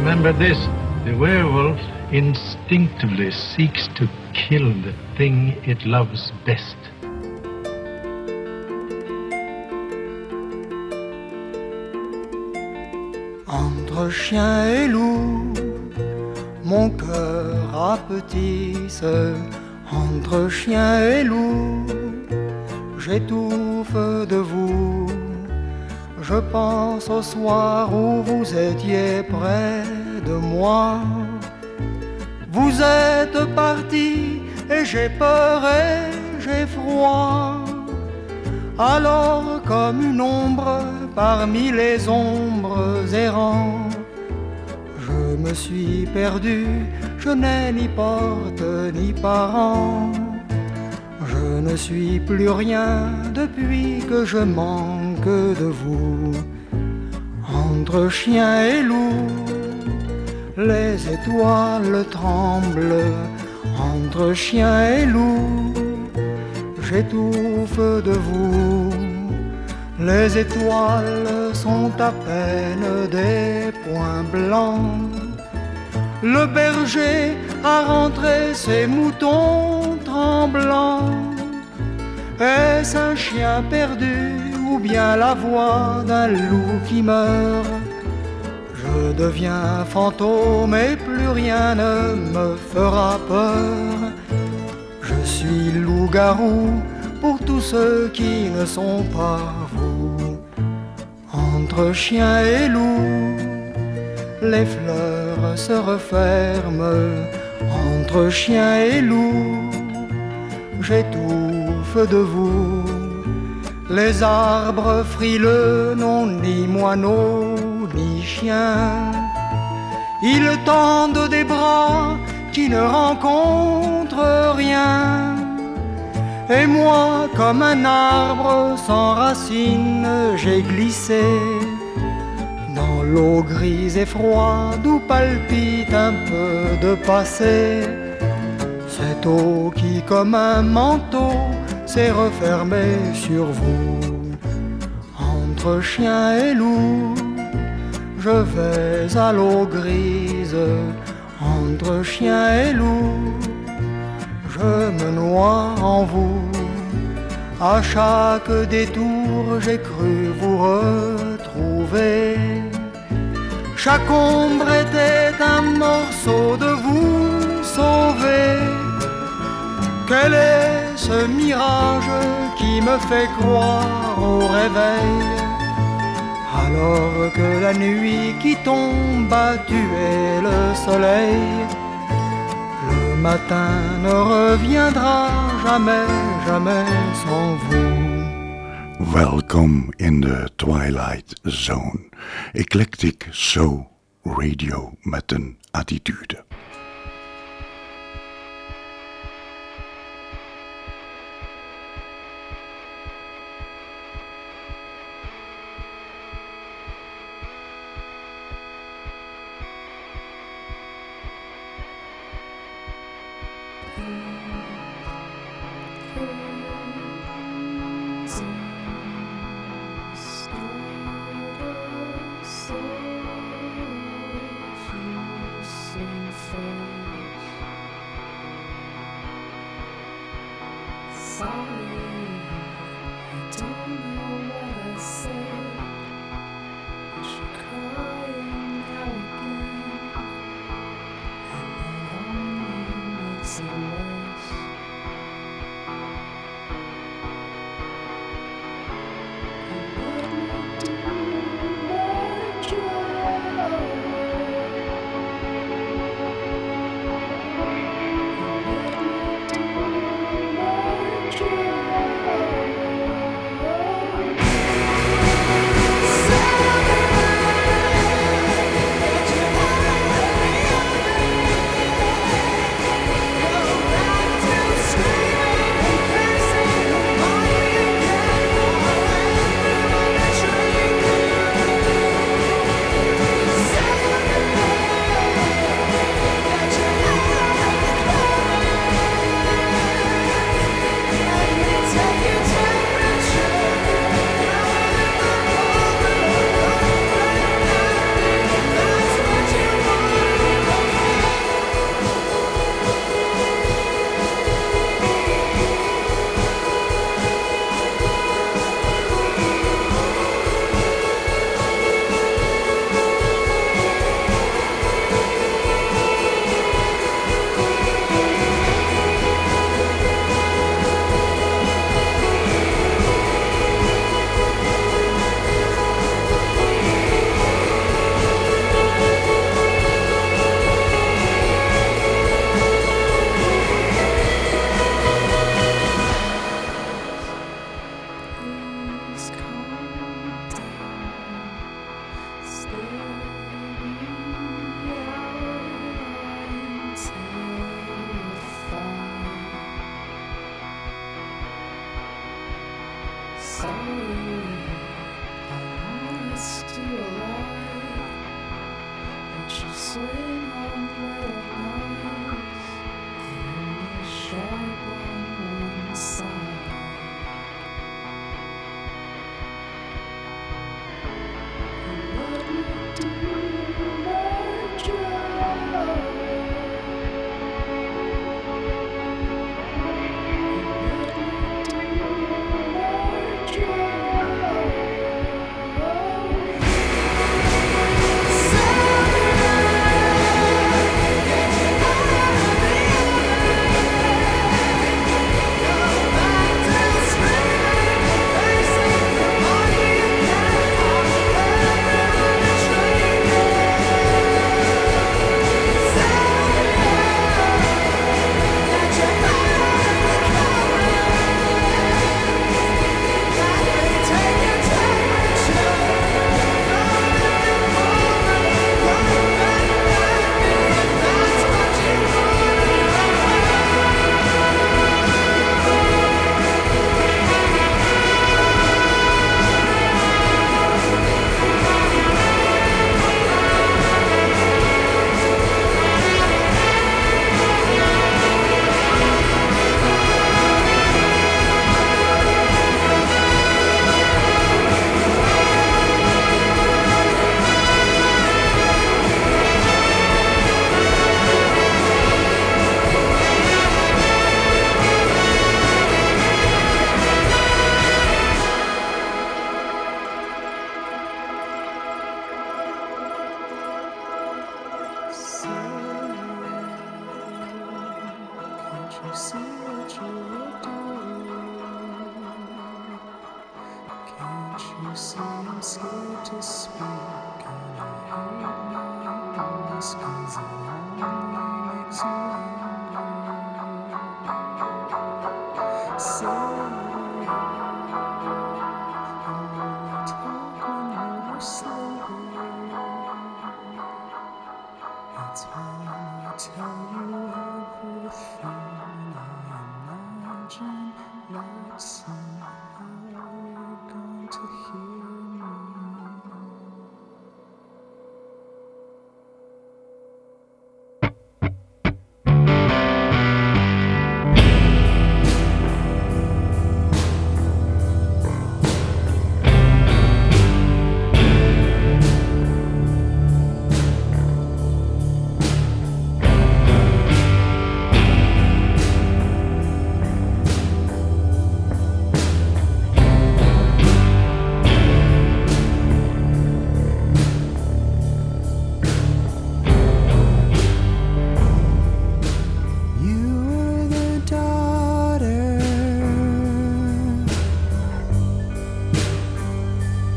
Remember this the werewolf instinctively seeks to kill the thing it loves best. Chien et loup, mon cœur rapetisse. Entre chien et loup, j'étouffe de vous. Je pense au soir où vous étiez près de moi. Vous êtes parti et j'ai peur et j'ai froid. Alors comme une ombre parmi les ombres errants, je me suis perdu, je n'ai ni porte ni parents. Je ne suis plus rien depuis que je manque de vous. Entre chien et loup, les étoiles tremblent. Entre chien et loup, j'étouffe de vous. Les étoiles sont à peine des points blancs. Le berger a rentré ses moutons tremblants. Est-ce un chien perdu ou bien la voix d'un loup qui meurt? Je deviens fantôme et plus rien ne me fera peur. Je suis loup-garou pour tous ceux qui ne sont pas vous. Entre chien et loup, les fleurs se referment. Entre chien et loup, j'étouffe de vous. Les arbres frileux n'ont ni moineaux ni chiens. Ils tendent des bras qui ne rencontrent rien. Et moi, comme un arbre sans racines, j'ai glissé l'eau grise et froide où palpite un peu de passé. Cette eau qui, comme un manteau, s'est refermée sur vous. Entre chien et loup, je vais à l'eau grise. Entre chien et loup, je me noie en vous. À chaque détour, j'ai cru vous retrouver. Chaque ombre était un morceau de vous sauvé. Quel est ce mirage qui me fait croire au réveil? Alors que la nuit qui tombe a tué le soleil Le matin ne reviendra jamais, jamais sans vous Welcome in the Twilight Zone. Eclectic Soul Radio met een attitude.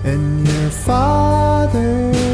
and your father.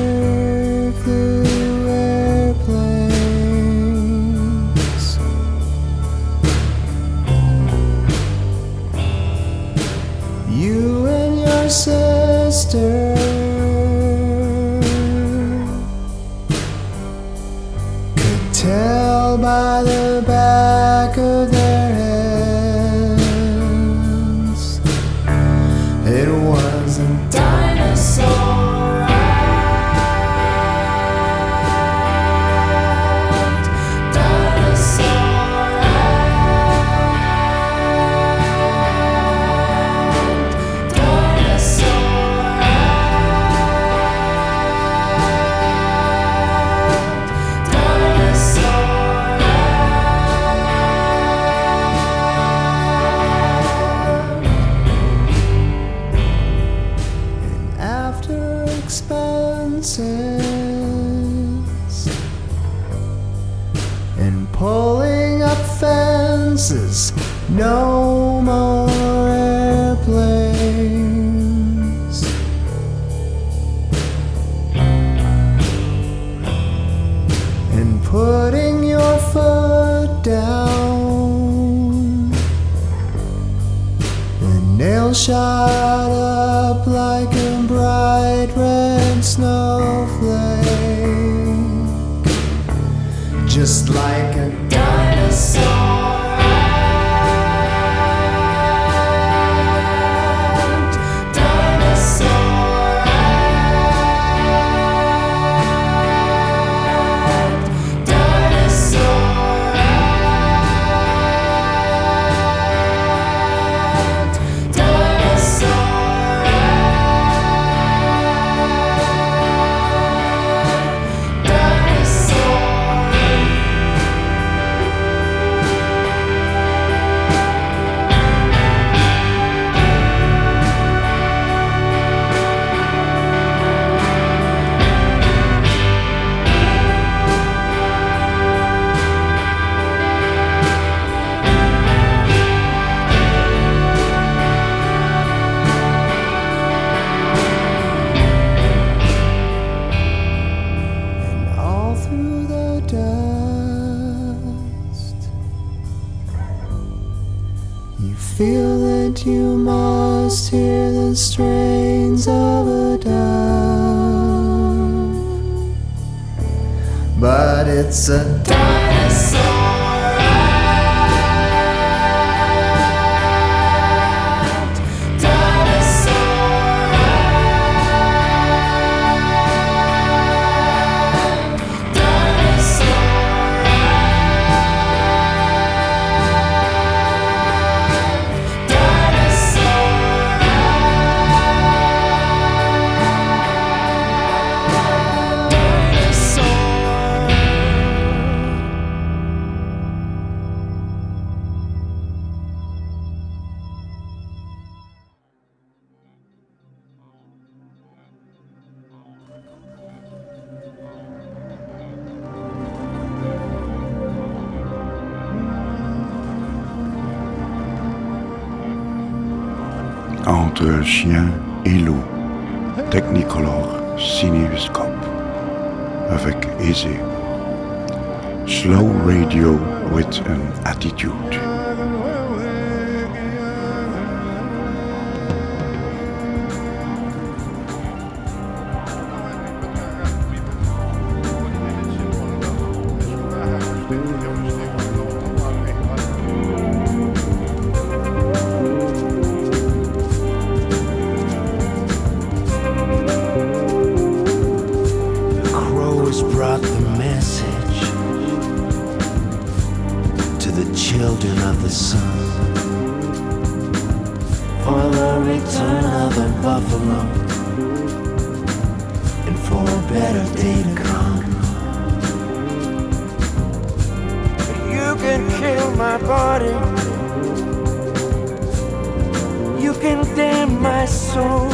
Soul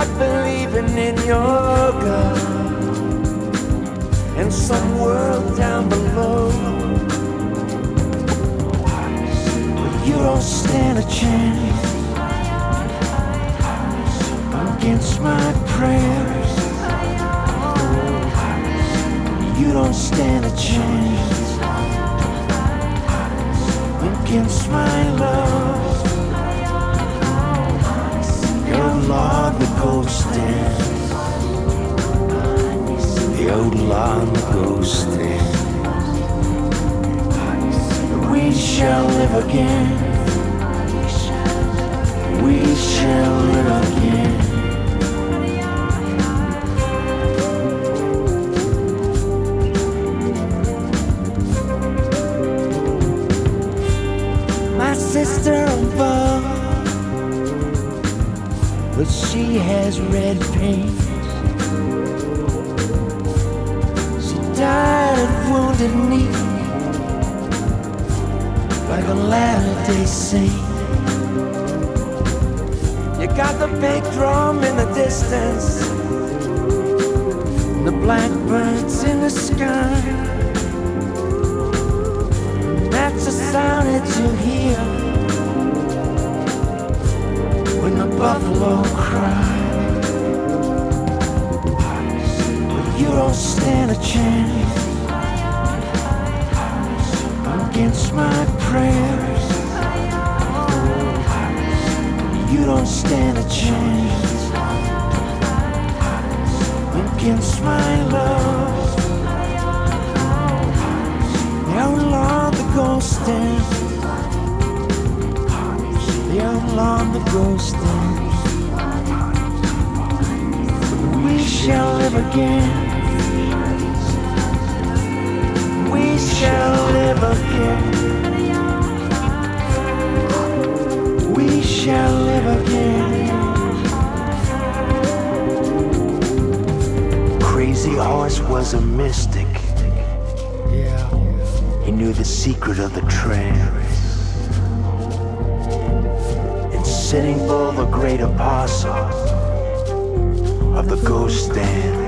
not believing in your God and some world down below. But you don't stand a chance against my prayers. You don't stand a chance against my love. Lord the ghost dance. Your Lord the ghost dance. We shall live again. We shall live again. My sister above but she has red paint. She died of wounded knee, like a Latter-day Saint. You got the big drum in the distance, the blackbirds in the sky. That's the sound that you hear buffalo cry. But you don't stand a chance against my prayers. You don't stand a chance against my love. Long the ghost dance? How long the ghost dance? We shall live again. We shall live again. We shall live again. Crazy Horse was a mystic. He knew the secret of the trance. Sitting bull, the great apostle of the ghost dance.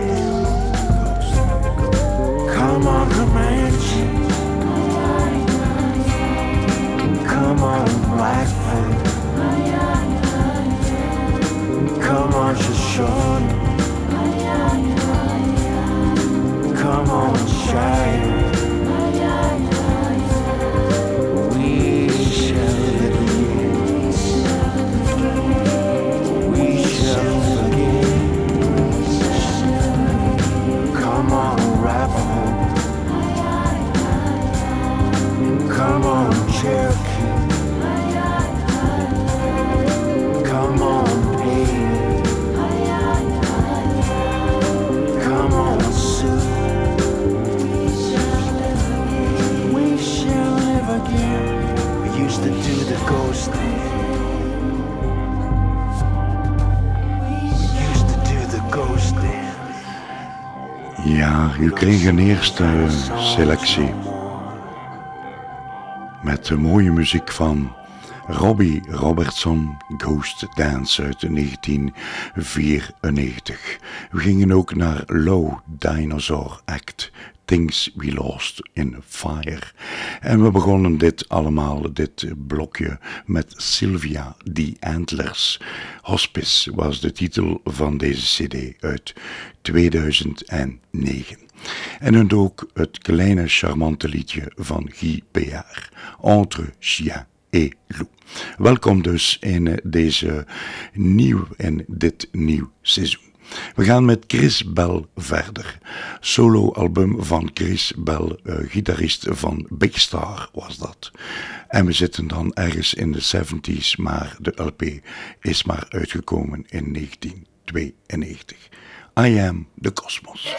Come on, Comanche. Come on, Blackfoot. Come on, Shoshone. Come on, Shire. U kreeg een eerste selectie. Met de mooie muziek van Robbie Robertson, Ghost Dance uit 1994. We gingen ook naar Low Dinosaur Act, Things We Lost in Fire. En we begonnen dit allemaal, dit blokje, met Sylvia The Antlers. Hospice was de titel van deze CD uit 2009. En hun ook het kleine charmante liedje van Guy Péard, Entre Chien et Loup. Welkom dus in deze nieuw, in dit nieuw seizoen. We gaan met Chris Bell verder. Solo-album van Chris Bell, uh, gitarist van Big Star was dat. En we zitten dan ergens in de 70s, maar de LP is maar uitgekomen in 1992. I am the Cosmos.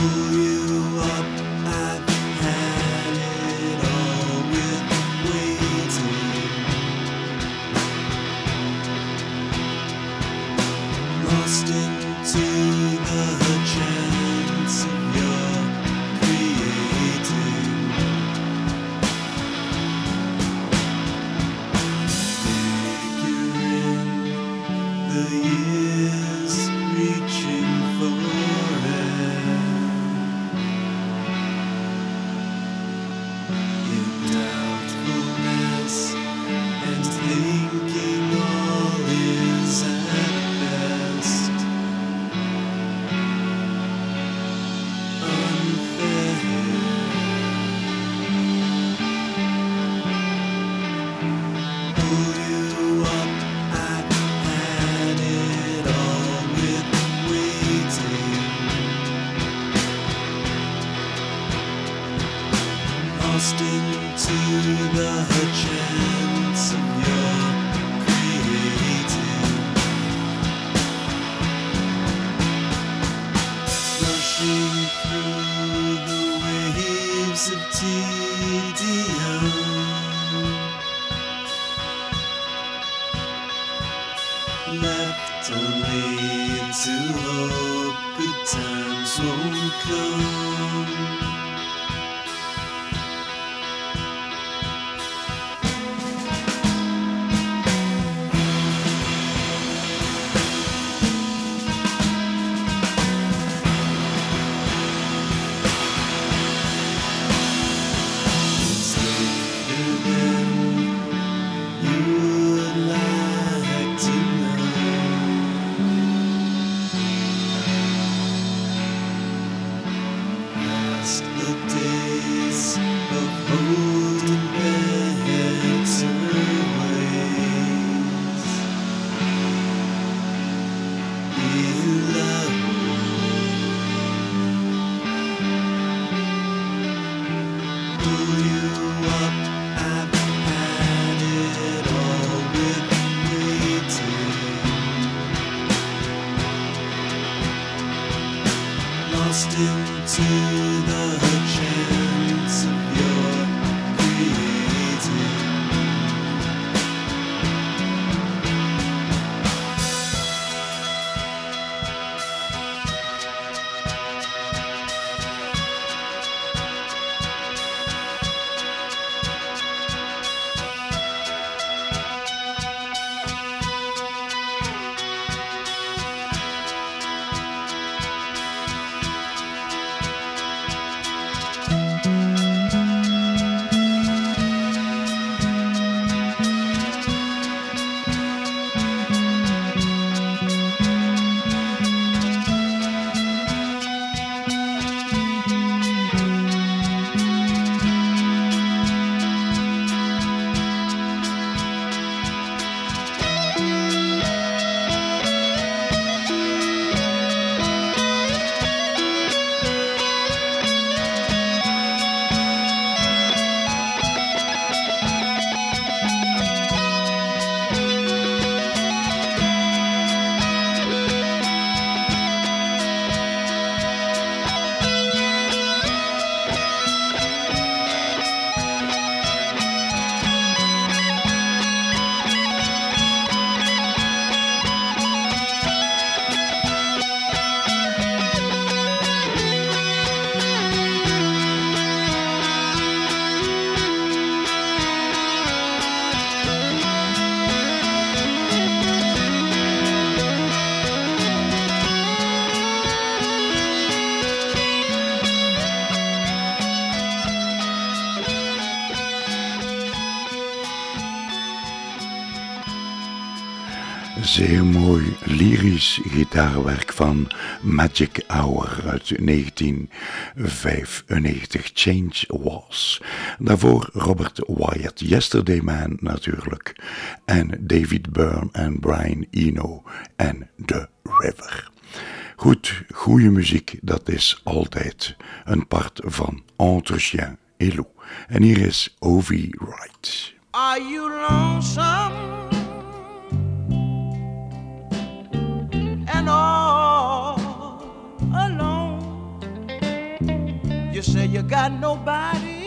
you. Zeer mooi lyrisch gitaarwerk van Magic Hour uit 1995. Change Was. Daarvoor Robert Wyatt, Yesterday Man natuurlijk. En David Byrne en Brian Eno en The River. Goed, goede muziek, dat is altijd een part van Entre Chien et Loup. En hier is Ovi Wright. Are you lonesome? You say you got nobody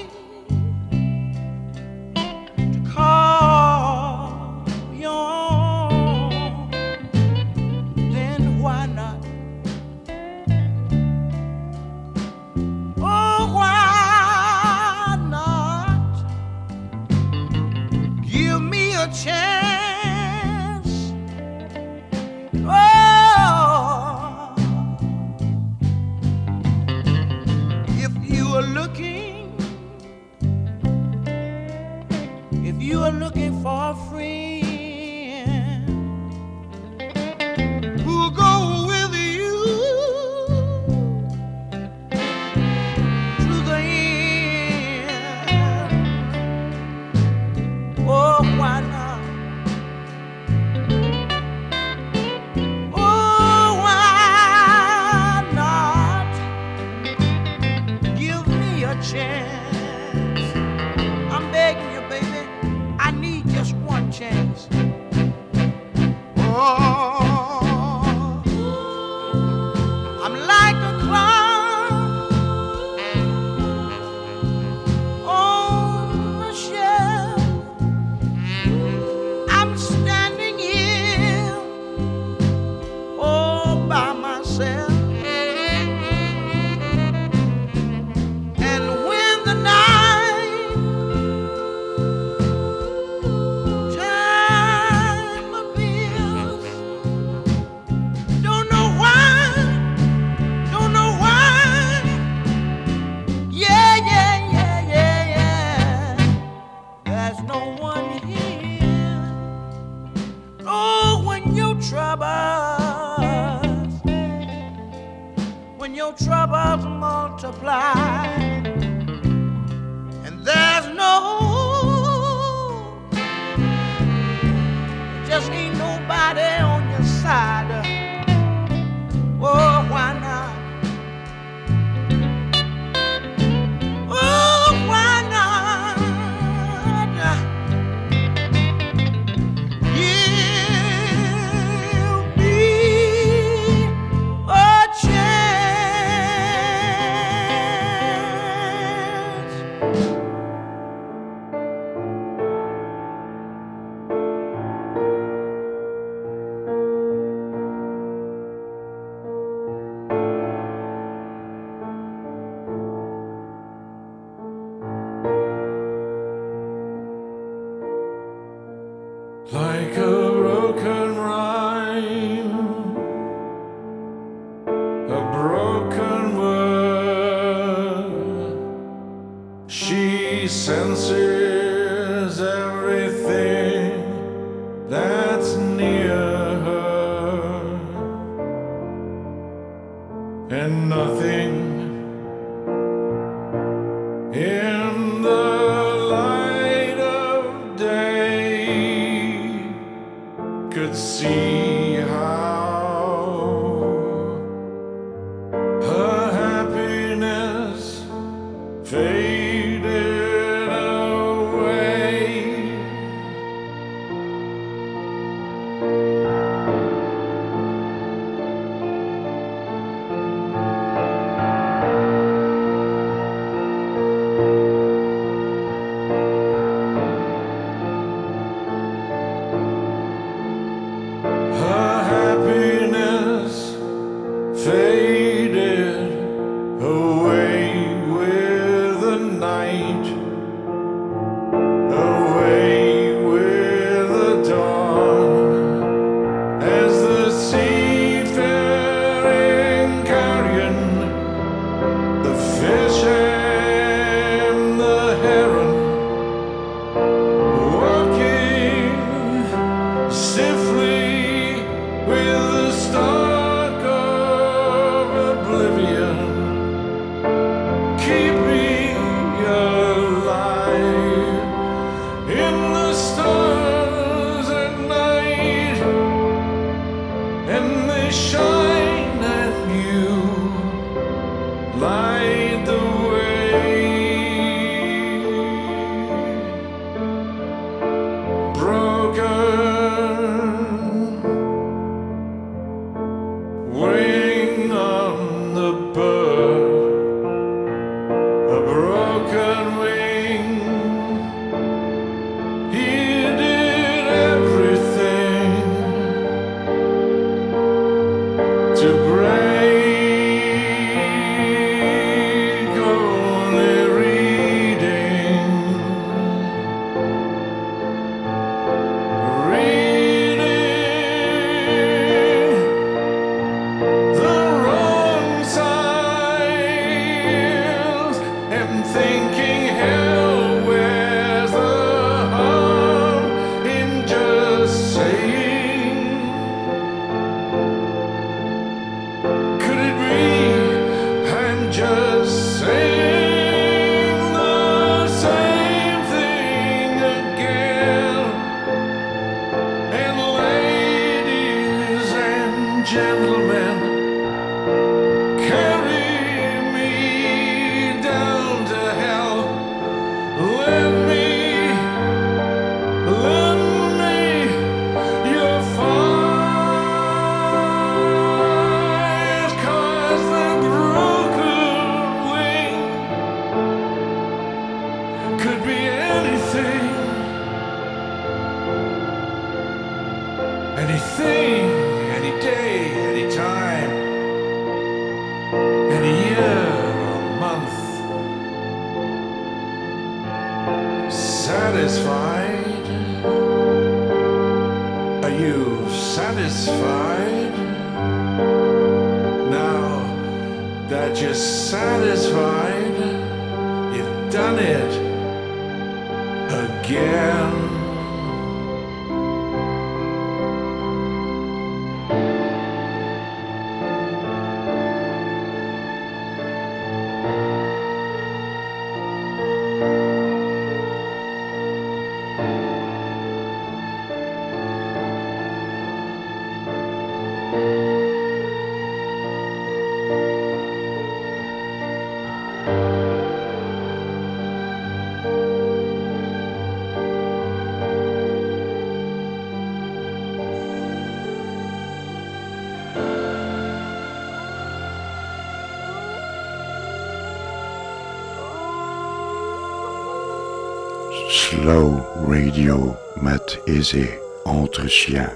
aisée entre chiens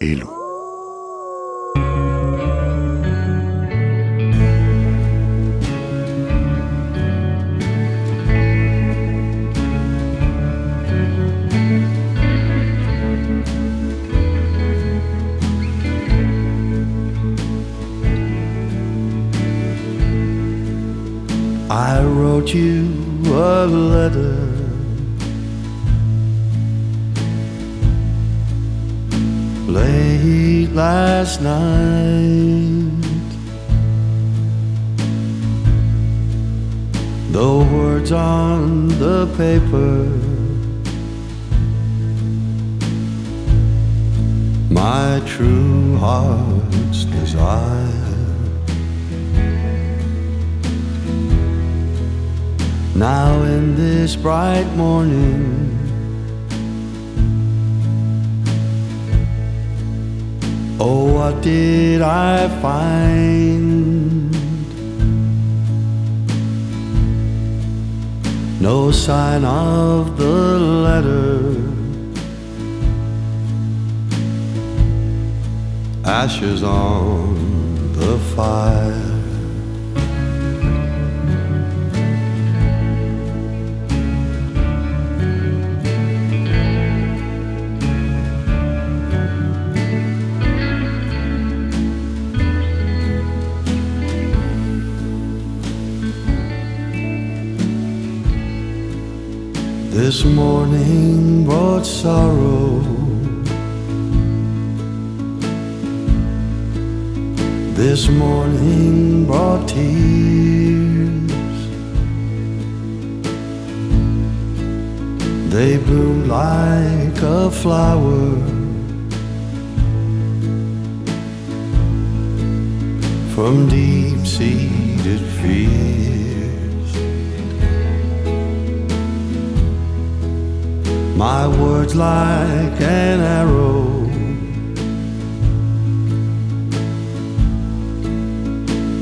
et loups. Bright morning. Oh, what did I find? No sign of the letter. Ashes on the fire This morning brought sorrow. This morning brought tears. They bloomed like a flower. From deep seated fears. My words like an arrow.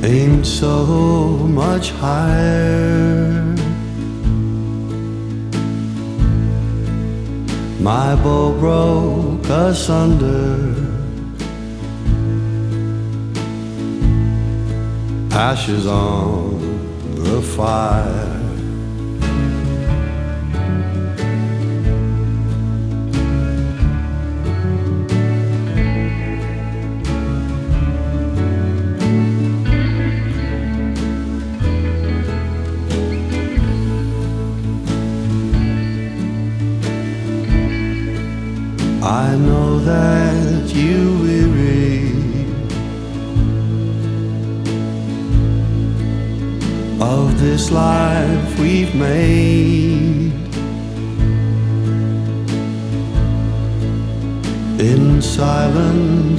Aimed so much higher. My bow broke asunder. Ashes on the fire.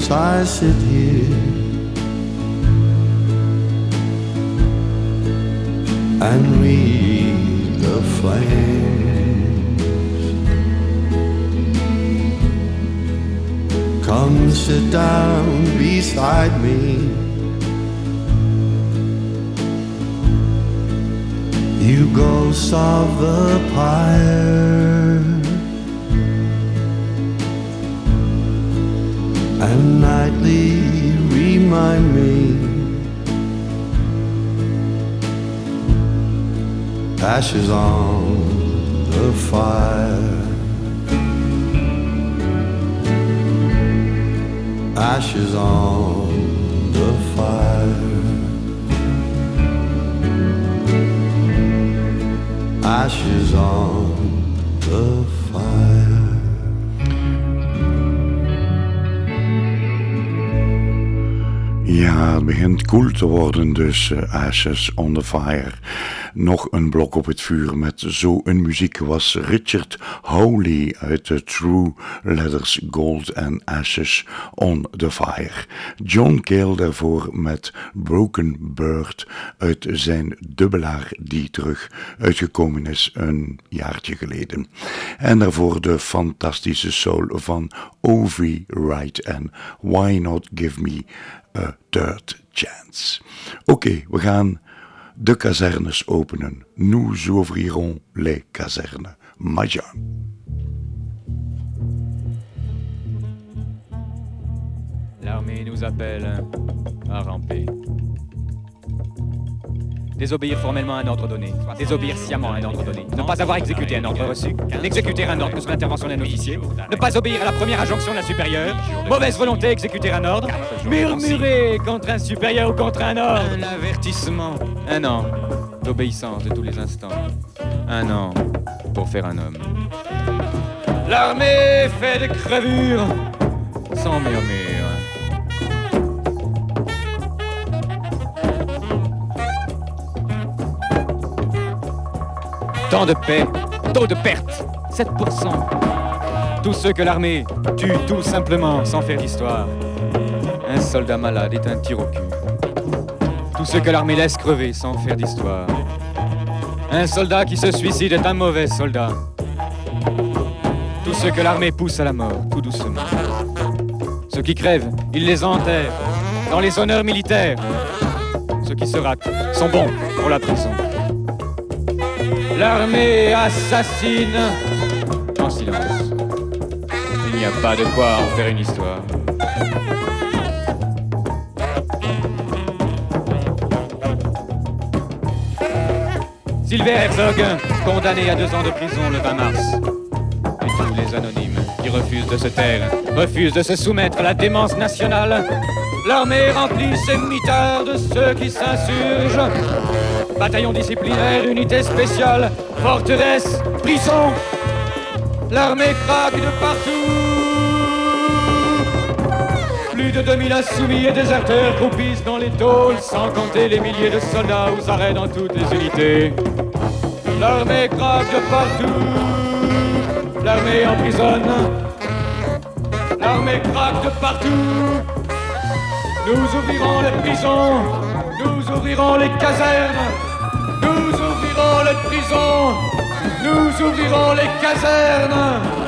Silence, I sit here and read the flames. Come sit down beside me. You go solve the pyre ashes on the fire. ashes on the fire. Ashes on the fire. Ja, het begint koel te worden, dus uh, Ashes on the Fire. Nog een blok op het vuur met zo'n muziek was Richard Howley uit de True Letters Gold and Ashes on the Fire. John Cale daarvoor met Broken Bird uit zijn dubbelaar die terug uitgekomen is een jaartje geleden. En daarvoor de fantastische soul van Ovi Wright en Why Not Give Me a Third Chance. Oké, we gaan de kazernes openen. Nous ouvrirons les casernes. Maja. L'armée nous appelle à ramper. Désobéir formellement à un ordre donné. Désobéir sciemment à un ordre donné. Ne pas avoir exécuté un ordre reçu. N'exécuter un ordre sous l'intervention d'un officier. Ne pas obéir à la première injonction d'un supérieur. Mauvaise volonté, exécuter un ordre. Murmurer contre un supérieur ou contre un ordre. Un avertissement. Un an d'obéissance de tous les instants. Un an pour faire un homme. L'armée fait des crevures sans murmure. Temps de paix, taux de perte, 7%. Tous ceux que l'armée tue tout simplement sans faire d'histoire. Un soldat malade est un tir au cul. Tous ceux que l'armée laisse crever sans faire d'histoire. Un soldat qui se suicide est un mauvais soldat. Tous ceux que l'armée pousse à la mort, tout doucement. Ceux qui crèvent, il les enterre dans les honneurs militaires. Ceux qui se ratent sont bons pour la prison. L'armée assassine en silence. Il n'y a pas de quoi en faire une histoire. Sylvain Herzog, condamné à deux ans de prison le 20 mars. Et tous les anonymes qui refusent de se taire, refusent de se soumettre à la démence nationale. L'armée remplit ses mitards de ceux qui s'insurgent. Bataillon disciplinaire, unité spéciale, forteresse, prison. L'armée craque de partout. Plus de 2000 insoumis et déserteurs croupissent dans les tôles, sans compter les milliers de soldats aux arrêts dans toutes les unités. L'armée craque de partout. L'armée emprisonne. L'armée craque de partout. Nous ouvrirons les prisons. Nous ouvrirons les casernes nous ouvrirons les casernes.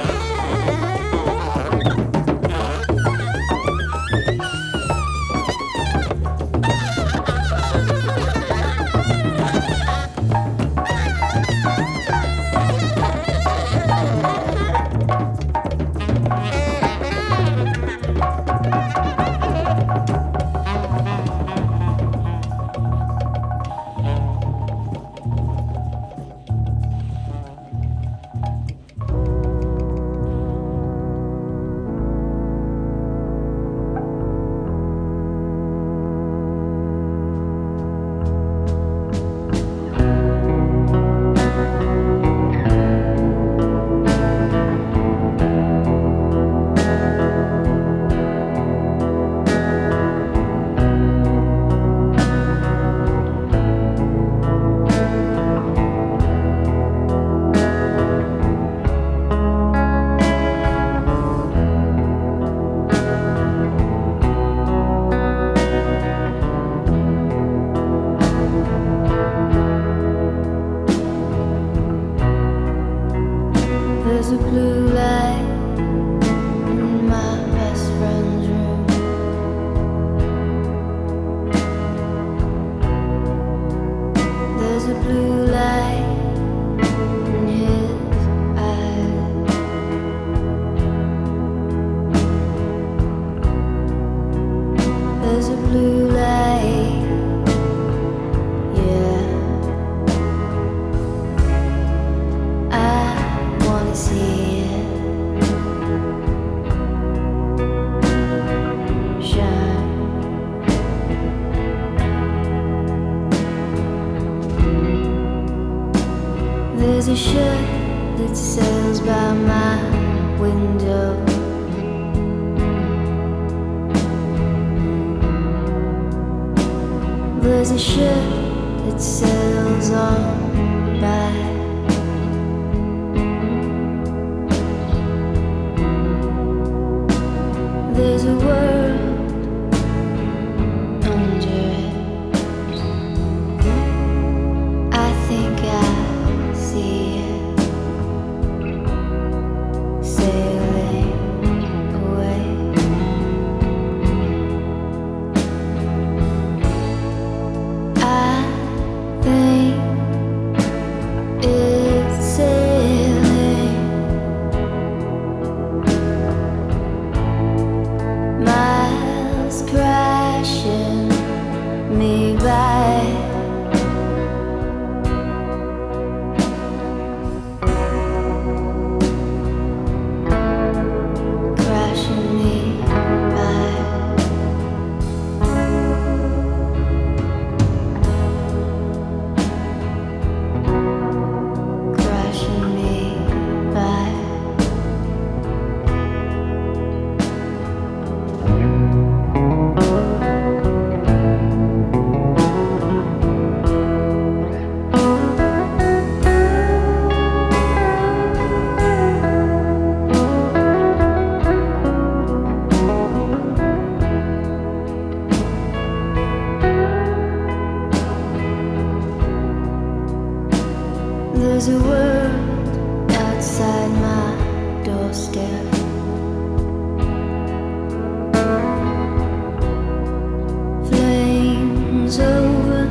Over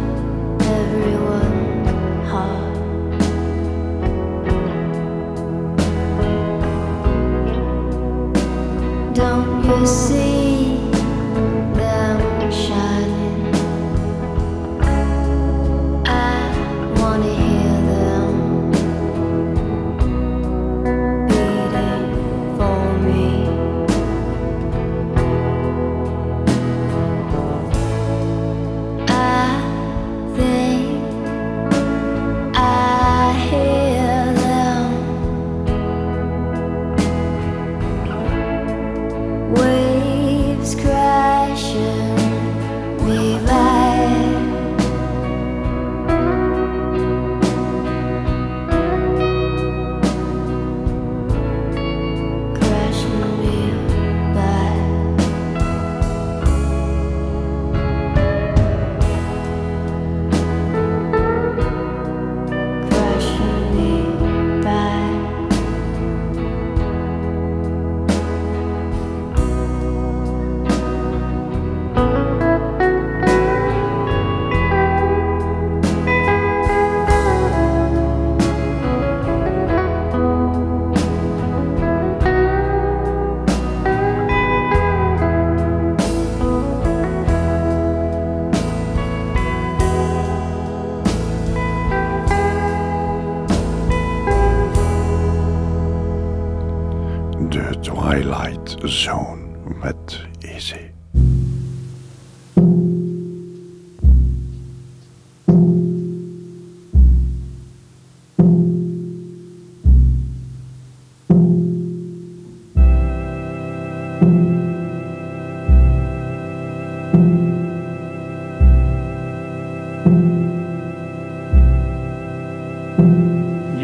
everyone's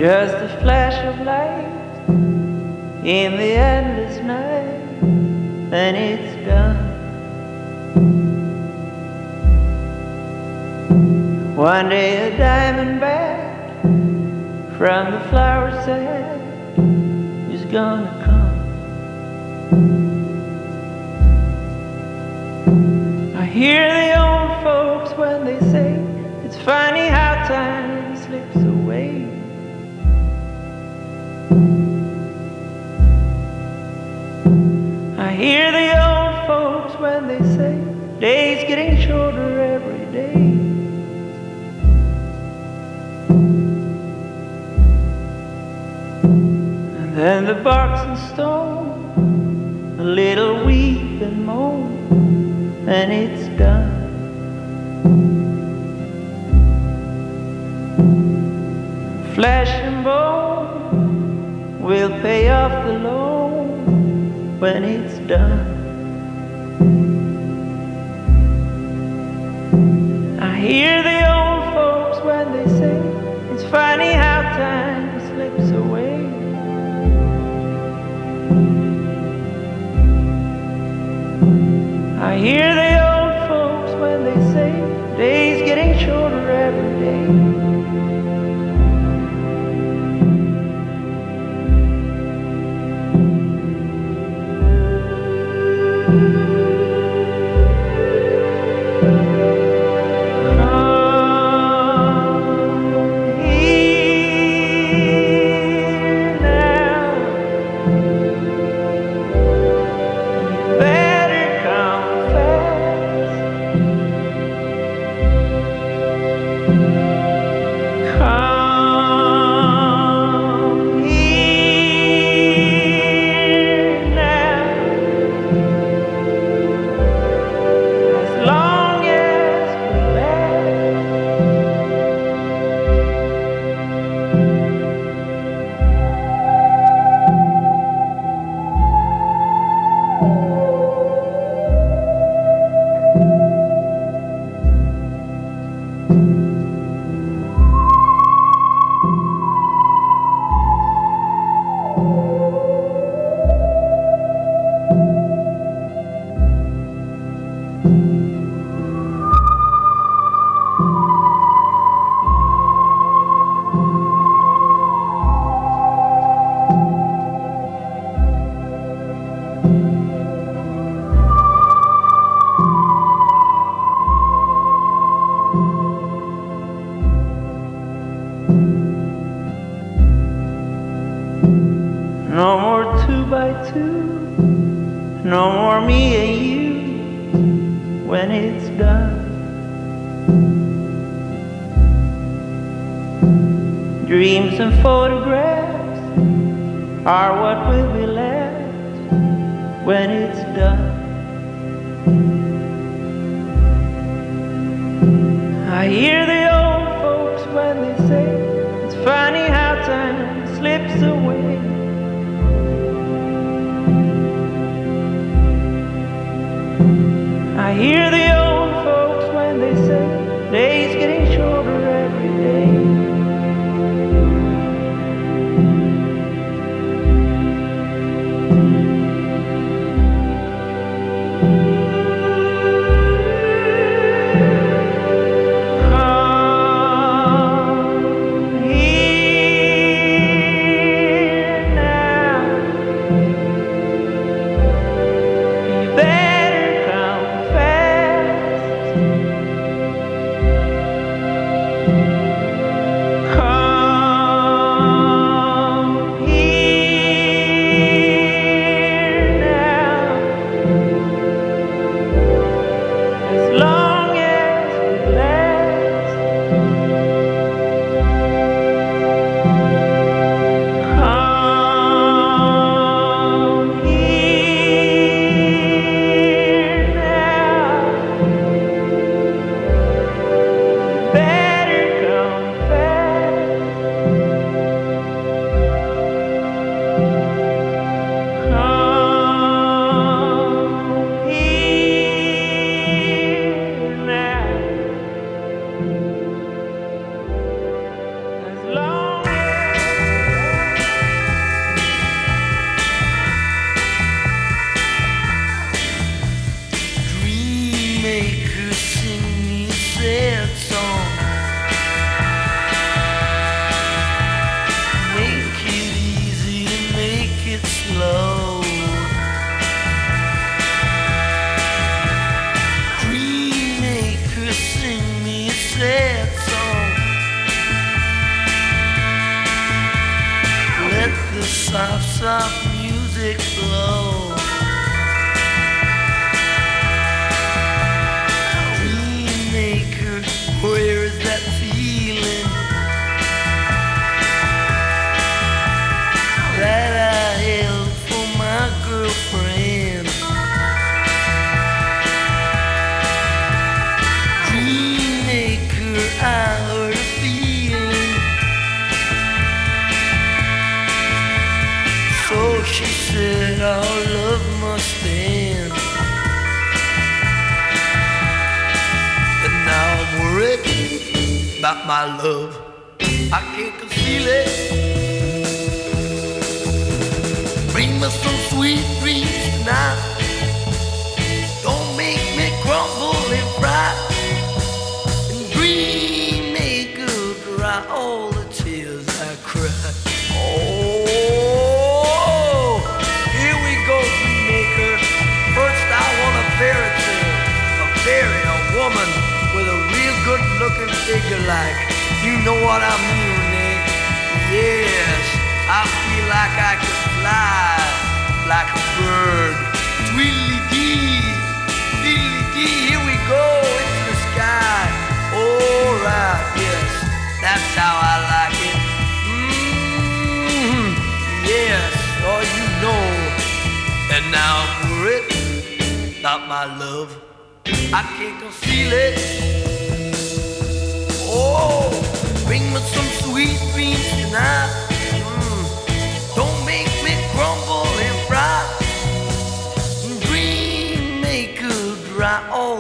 Just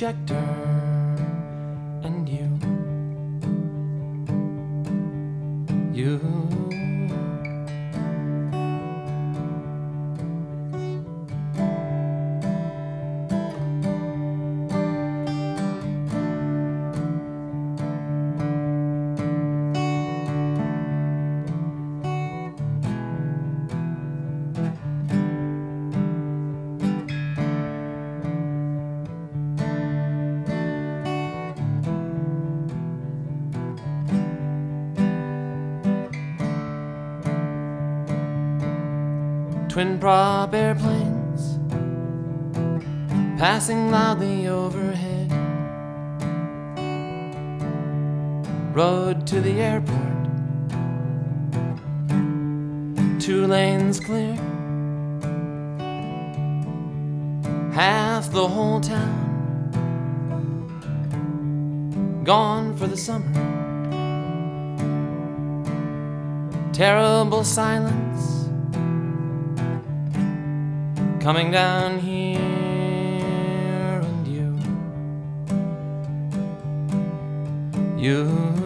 projector. Prop airplanes passing loudly overhead. Road to the airport, two lanes clear. Half the whole town gone for the summer. Terrible silence coming down here and you. You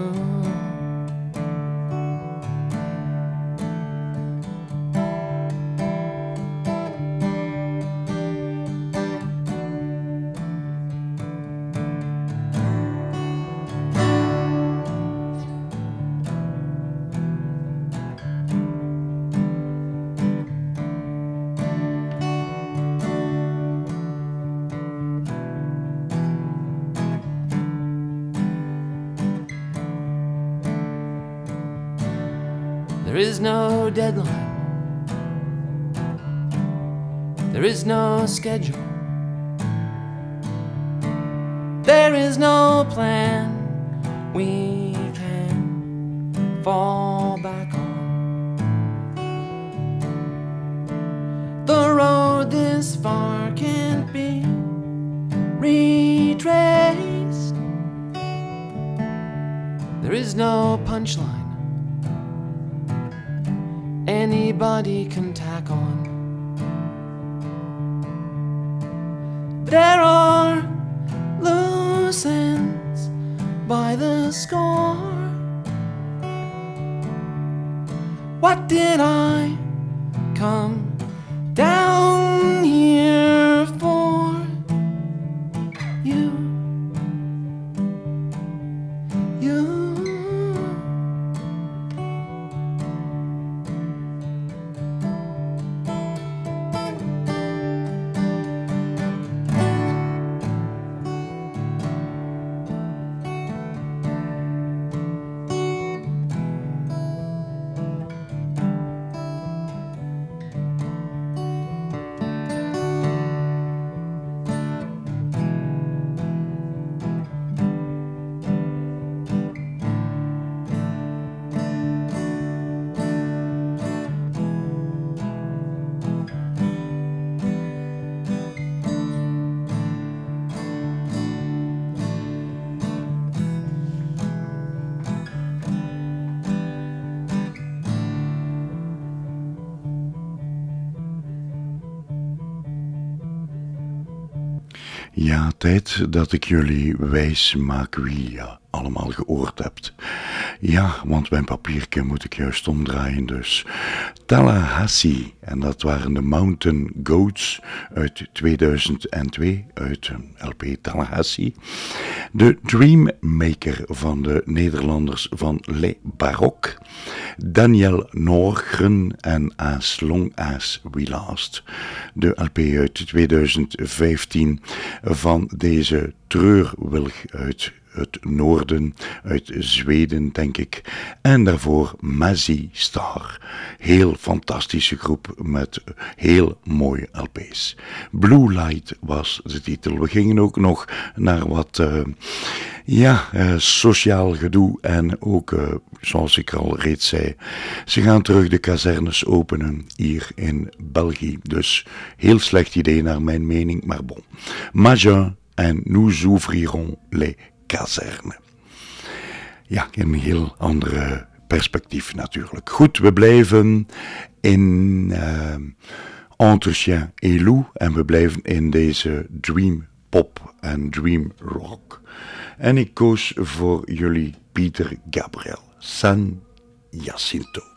schedule. There is no plan we can fall back on. The road this far can't be retraced. There is no punchline Ja, tijd dat ik jullie wijs maak wie je allemaal gehoord hebt. Ja, want mijn papiertje moet ik juist omdraaien dus. Tallahassee, en dat waren de Mountain Goats uit 2002, uit LP Tallahassee. De Dreammaker van de Nederlanders van Le Baroque. Daniel Norgren en As Long As We Last. De LP uit 2015 van deze treurwilg uit het noorden, uit Zweden, denk ik. En daarvoor Mazzy Star. Heel fantastische groep met heel mooie LP's. Blue Light was de titel. We gingen ook nog naar wat uh, ja, uh, sociaal gedoe en ook, uh, zoals ik al reeds zei, ze gaan terug de kazernes openen hier in België. Dus heel slecht idee naar mijn mening, maar bon. Major en nous ouvrirons les casernes. Ja, een heel andere perspectief natuurlijk. Goed, we blijven in uh, Entre Chien et Loup en we blijven in deze dream pop en dream rock. En ik koos voor jullie Pieter Gabriel, San Jacinto.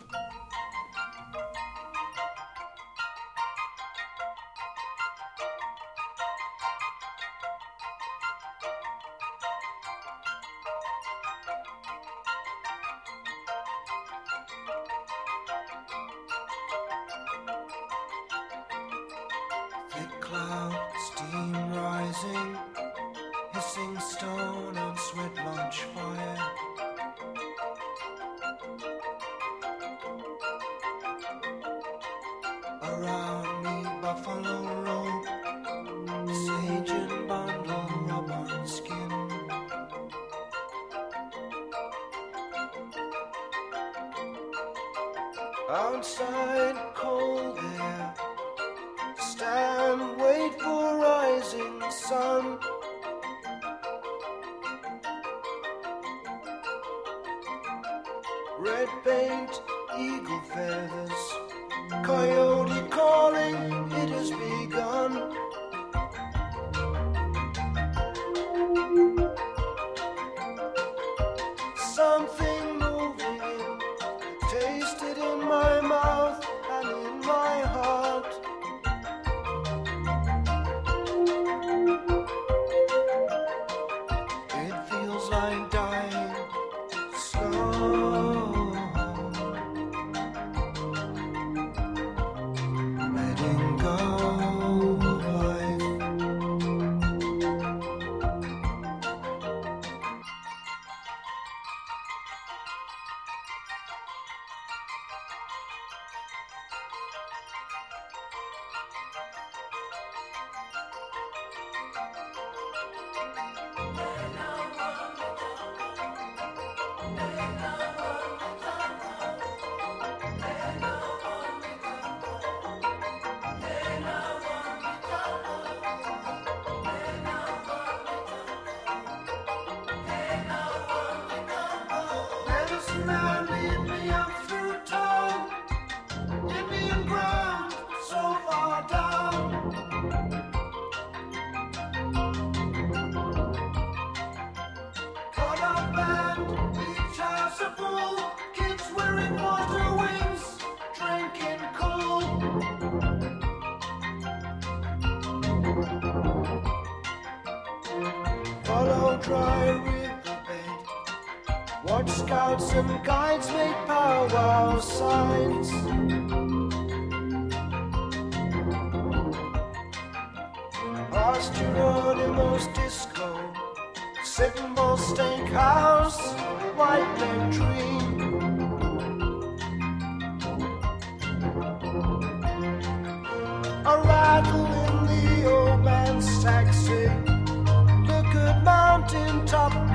mountain top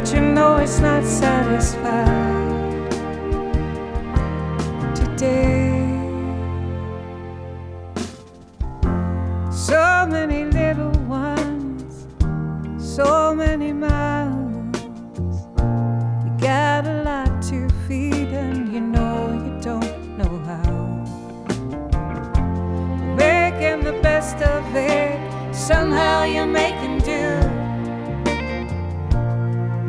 but you know it's not satisfied today. So many little ones, so many miles. You got a lot to feed, and you know you don't know how. Making the best of it, somehow you're making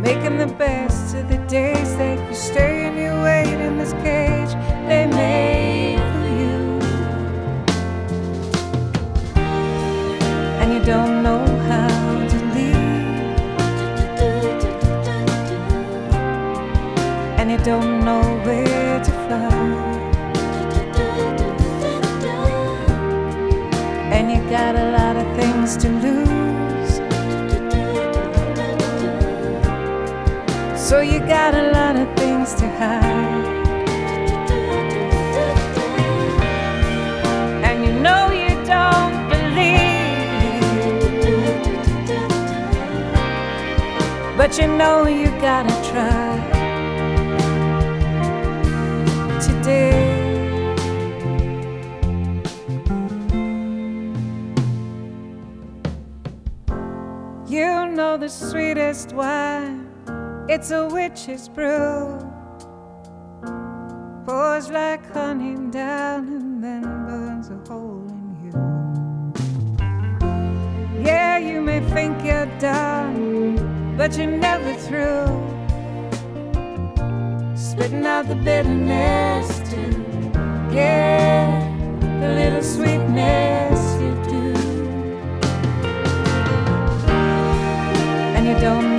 Making the best of the days that you stay and you wait in this cage they made for you. And you don't know how to leave. And you don't know where to fly. And you got a lot of things to lose. So you got a lot of things to hide. And you know you don't believe. But you know you gotta try. Today. You know the sweetest wine, it's a witch's brew. Pours like honey down and then burns a hole in you. Yeah, you may think you're done, but you're never through. Spitting out the bitterness to get the little sweetness you do. And you don't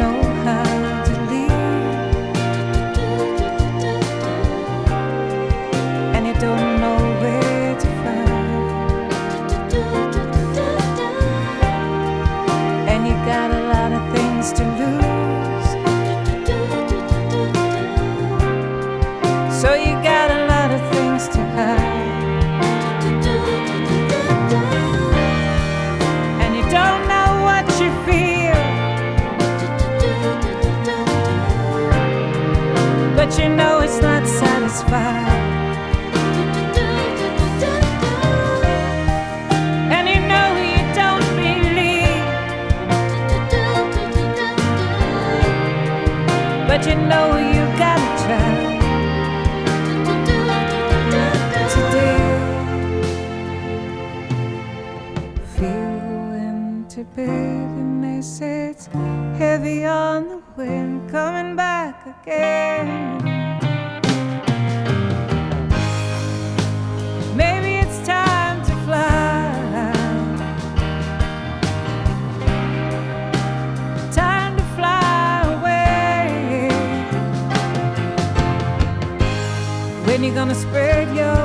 Spread your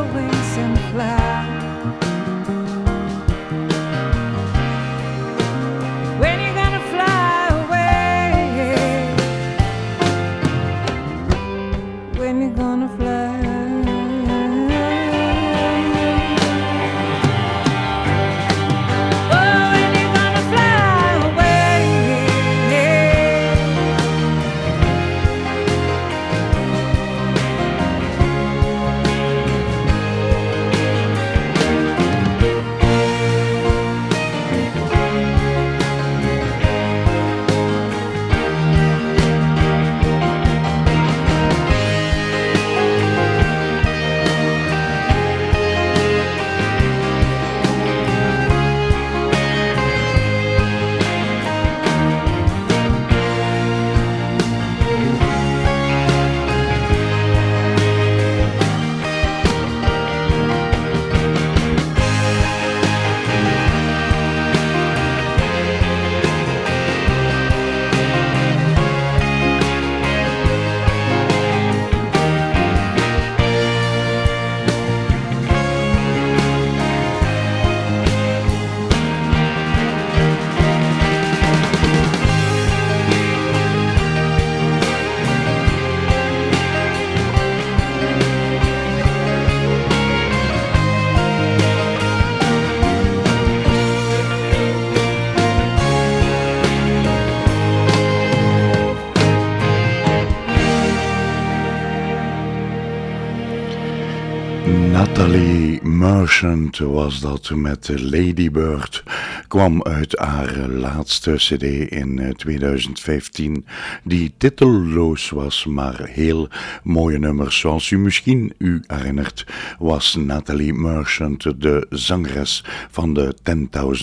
Was dat met Lady Bird. Kwam uit haar laatste CD in 2015, die titelloos was, maar heel mooie nummers. Zoals u misschien u herinnert, was Natalie Merchant de zangeres van de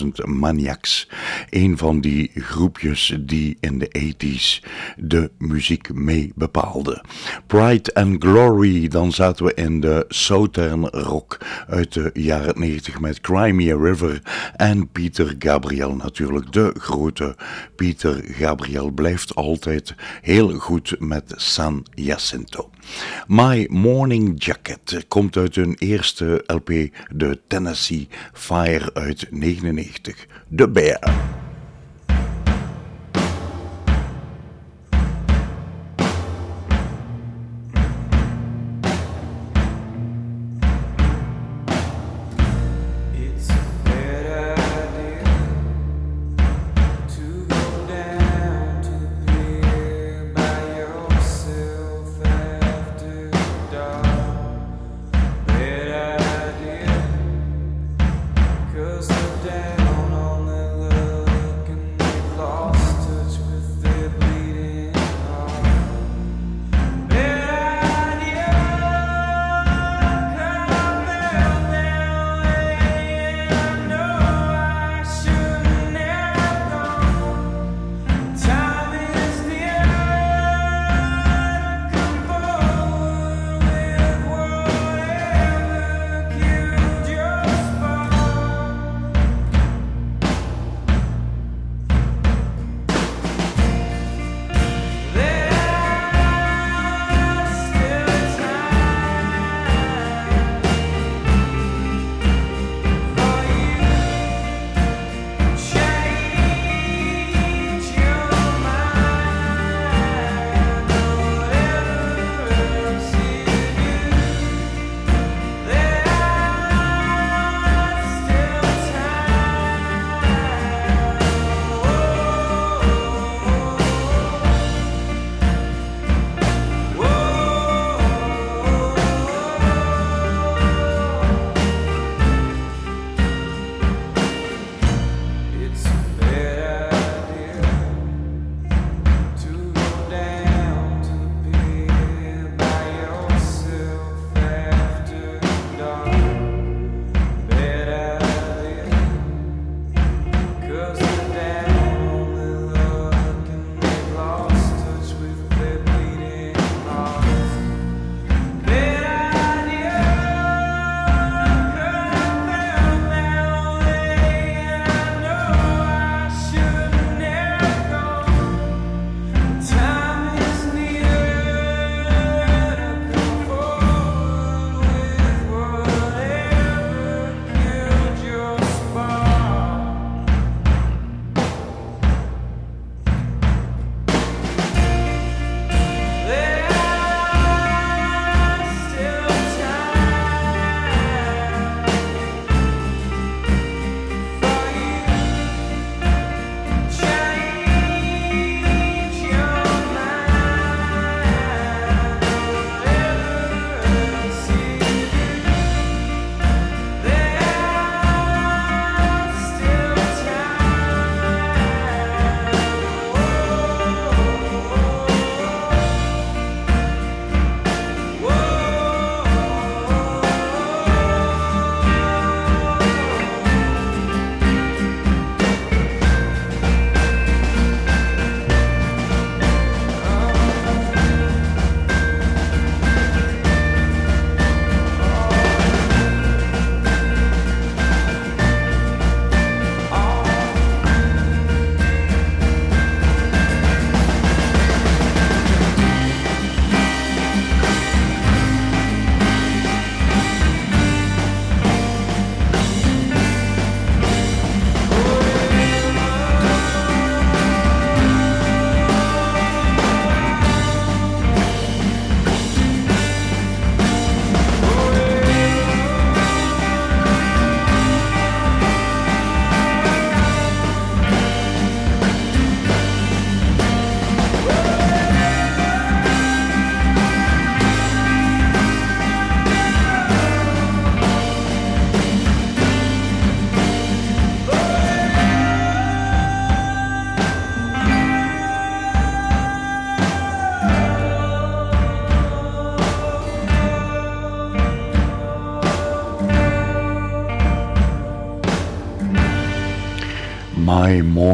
10.000 Maniacs. Een van die groepjes die in de 80s de muziek mee bepaalde. Pride and Glory, dan zaten we in de Southern Rock uit de jaren 90 met Crimea River en Gabriel natuurlijk. De grote Pieter Gabriel blijft altijd heel goed met San Jacinto. My Morning Jacket komt uit hun eerste LP, de Tennessee Fire uit 99. De Bear.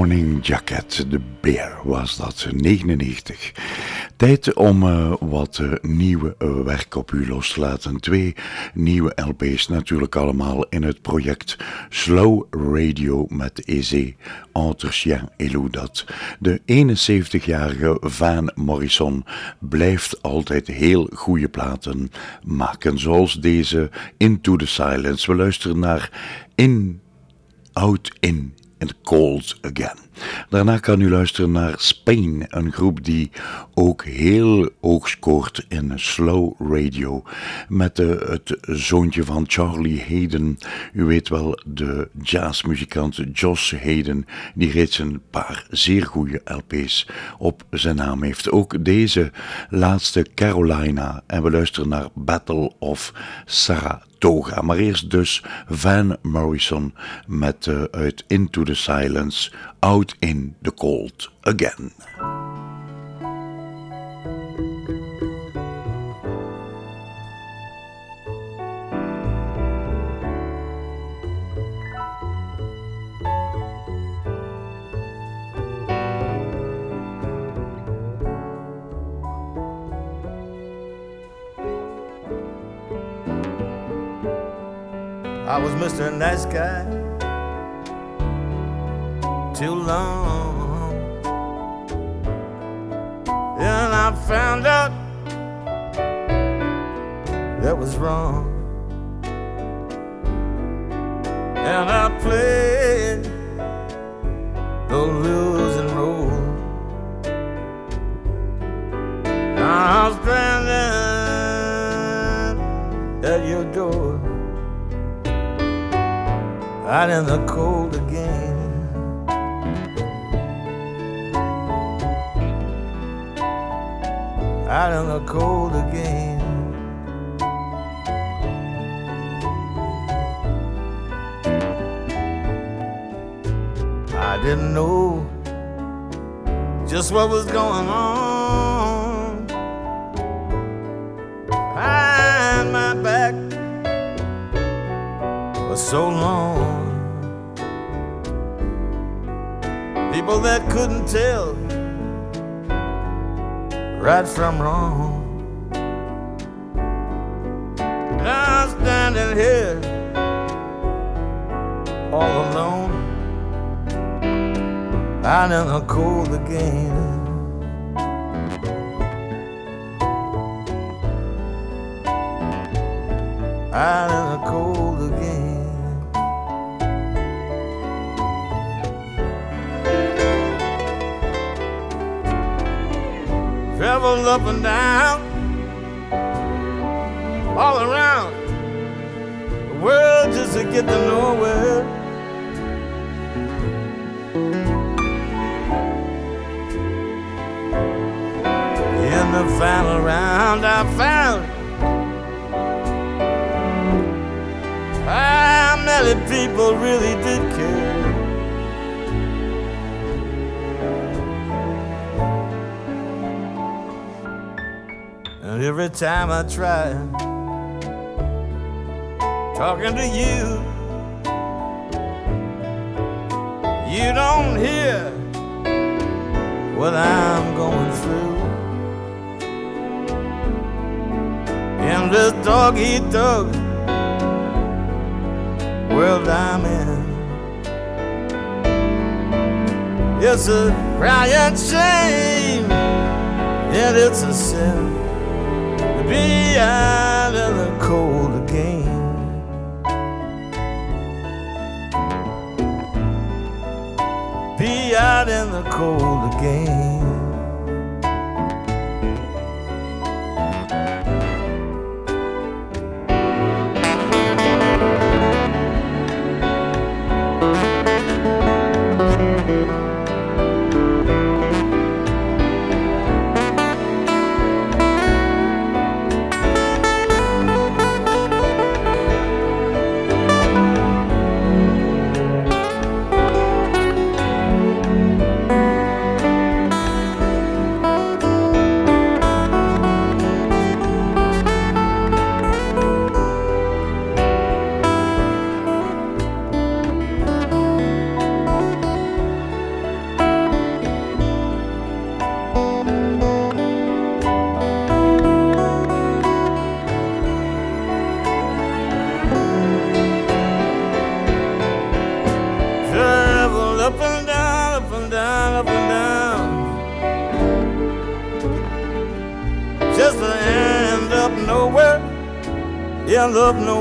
Morning Jacket, de Bear was dat, 99. Tijd om uh, wat uh, nieuwe uh, werk op u los te laten. Twee nieuwe LP's, natuurlijk allemaal in het project Slow Radio met Eze entre chien et loup. Dat de 71-jarige Van Morrison blijft altijd heel goede platen maken, zoals deze Into the Silence. We luisteren naar In, Out, In and Cold Again. Daarna kan u luisteren naar Spain, een groep die ook heel hoog scoort in slow radio. Met de, het zoontje van Charlie Hayden. U weet wel, de jazzmuzikant Josh Hayden, die reeds een paar zeer goede LP's op zijn naam heeft. Ook deze laatste Carolina. En we luisteren naar Battle of Sarah Toga. Maar eerst dus Van Morrison met uh, uit Into the Silence, Out in the Cold Again. Was Mr. Nice Guy too long. And I found out that was wrong. And I played the losing role. Now I'm standing at your door out in the cold again. Out in the cold again. I didn't know just what was going on. Behind my back for so long. People that couldn't tell right from wrong. Now I'm standing here all alone, out in the cold again. Out in the cold again. Travel up and down, all around the world just to get to nowhere. In the final round, I found how many people really did care. And every time I try talking to you, you don't hear what I'm going through. In this dog eat dog world I'm in. It's a crying shame, and it's a sin be out in the cold again. Be out in the cold again. of no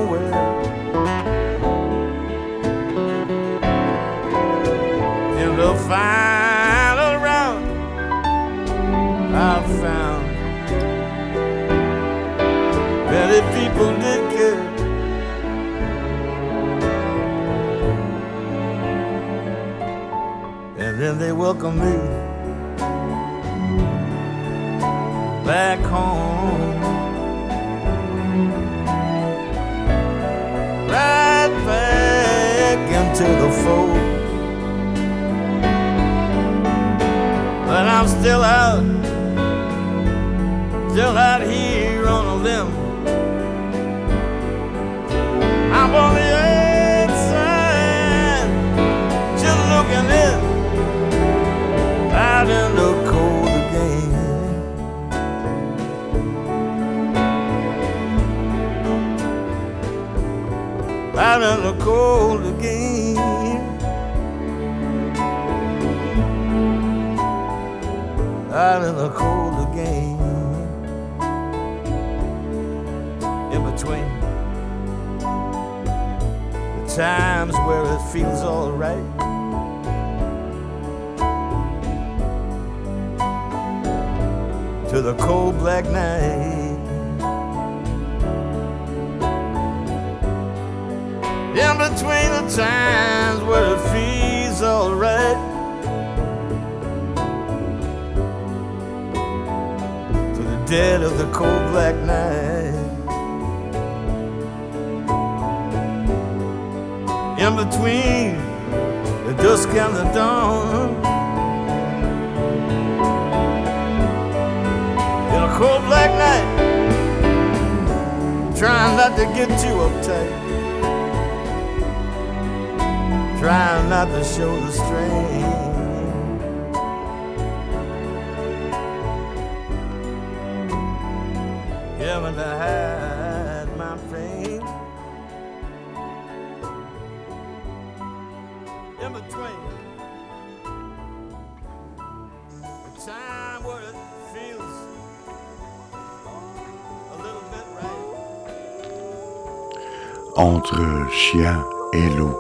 Shia Elu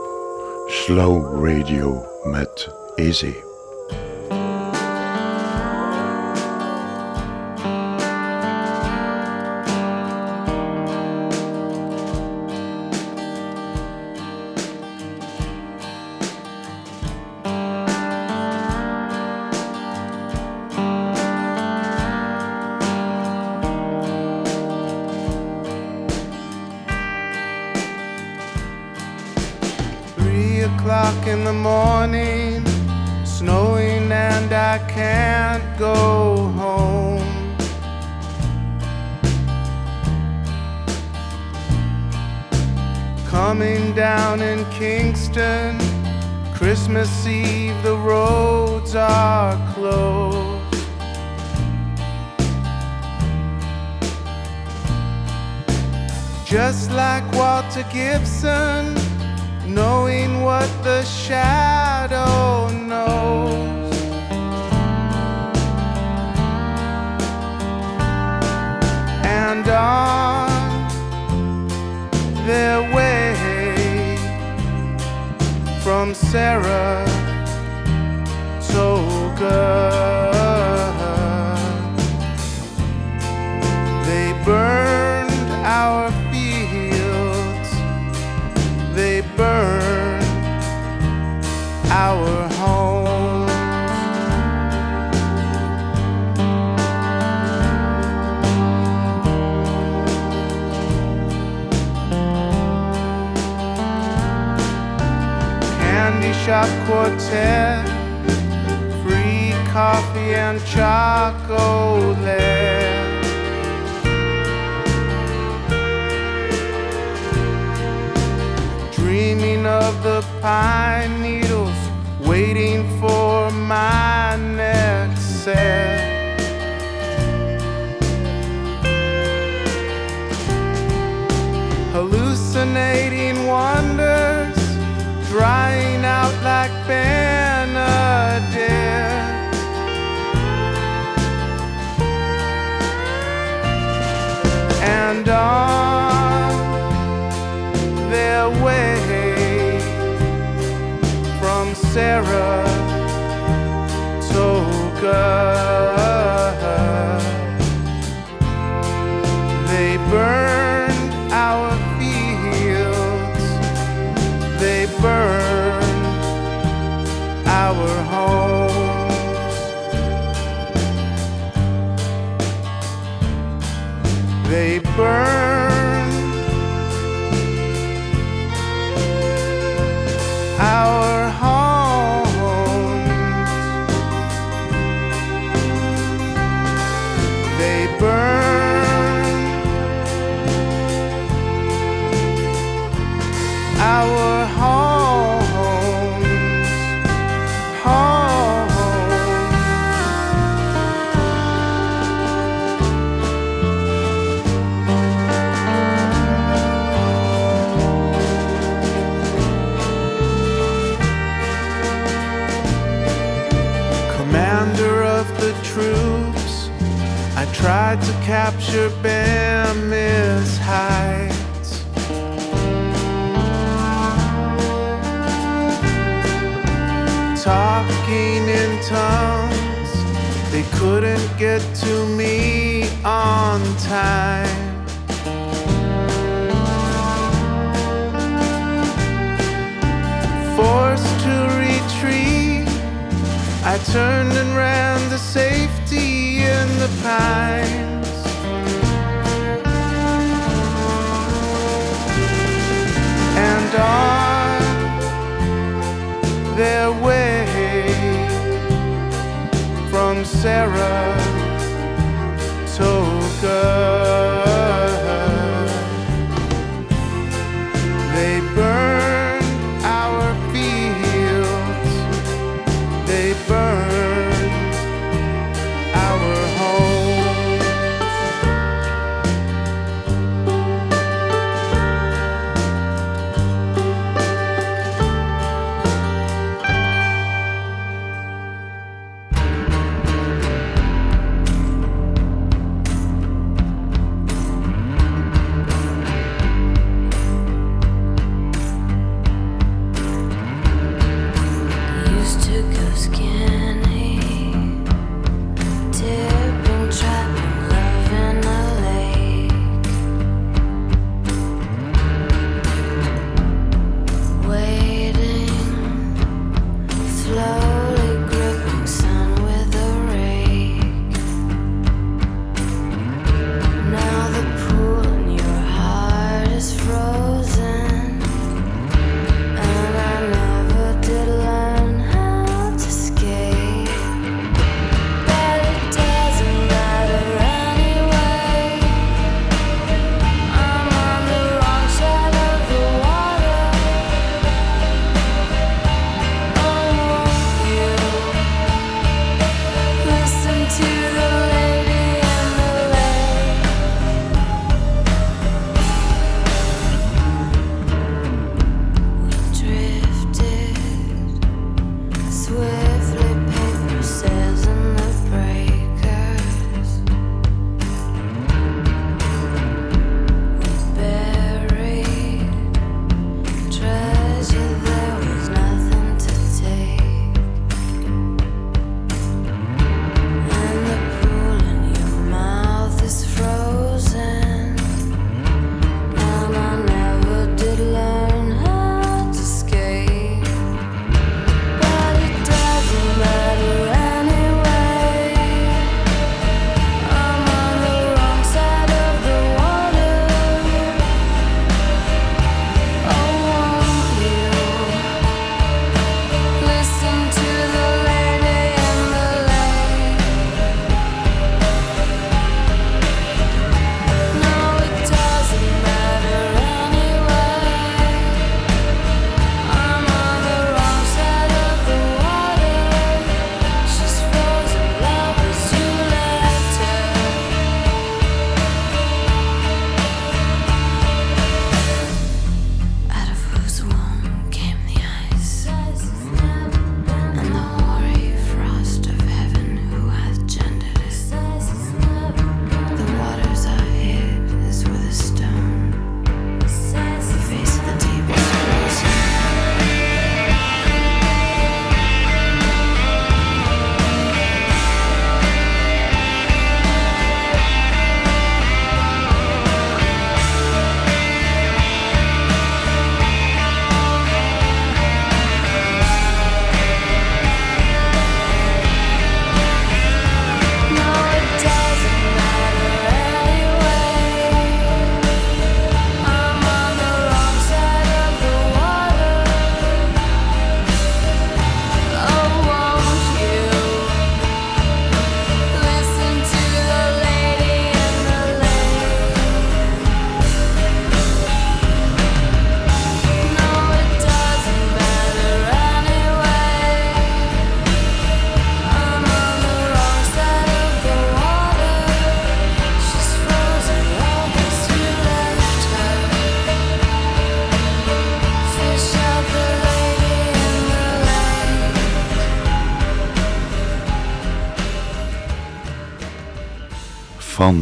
Slow Radio met Easy. and I can't go home. Coming down in Kingston, Christmas Eve, the roads are closed. Just like Walter Gibson, knowing what the shadow knows. turned on their way from Sarah to good. They burned our fields, they burned our barbershop quartet, free coffee and chocolate. Dreaming of the pine needles, waiting for my next set. Hallucinating wonders, dry hanging out like Benedict. And on their way from Sarah Saratoga, they burn. They get to me on time. Forced to retreat, I turned and ran to safety in the pines. And on their way from Sarah They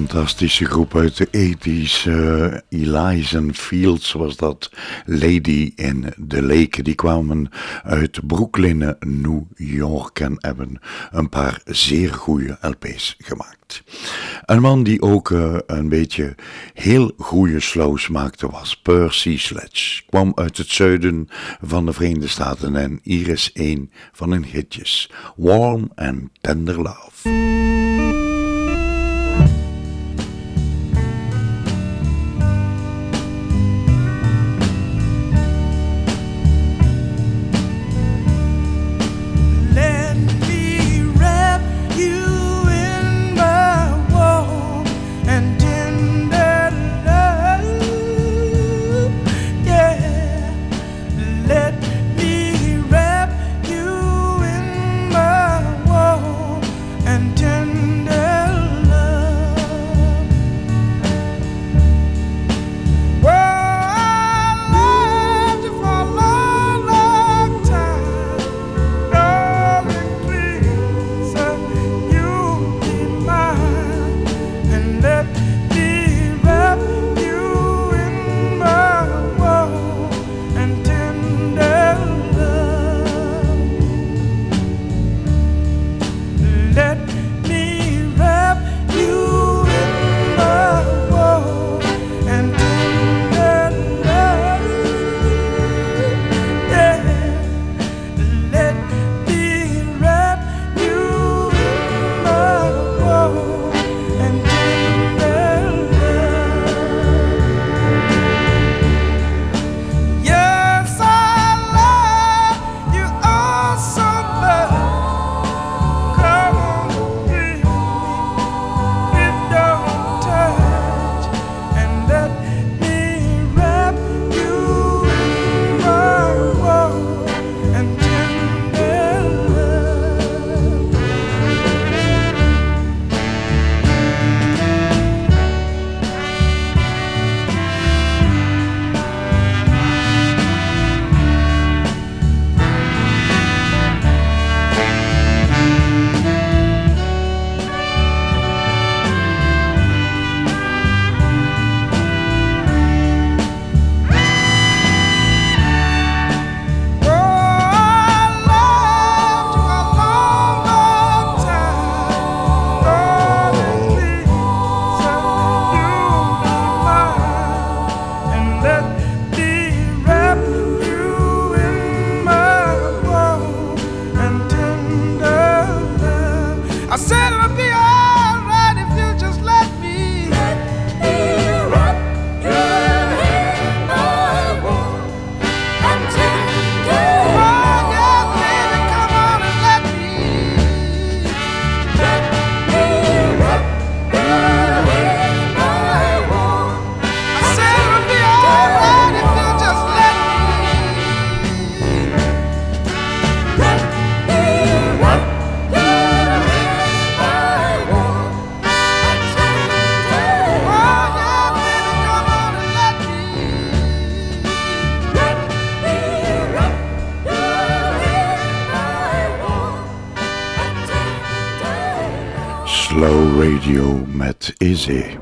fantastische groep uit de 80s. Uh, Eliza Fields was dat. Lady in the Lake. Die kwamen uit Brooklyn, New York en hebben een paar zeer goede LP's gemaakt. Een man die ook uh, een beetje heel goede slows maakte was Percy Sledge. Kwam uit het zuiden van de Verenigde Staten en hier is een van hun hitjes. Warm and Tender Love. Easy.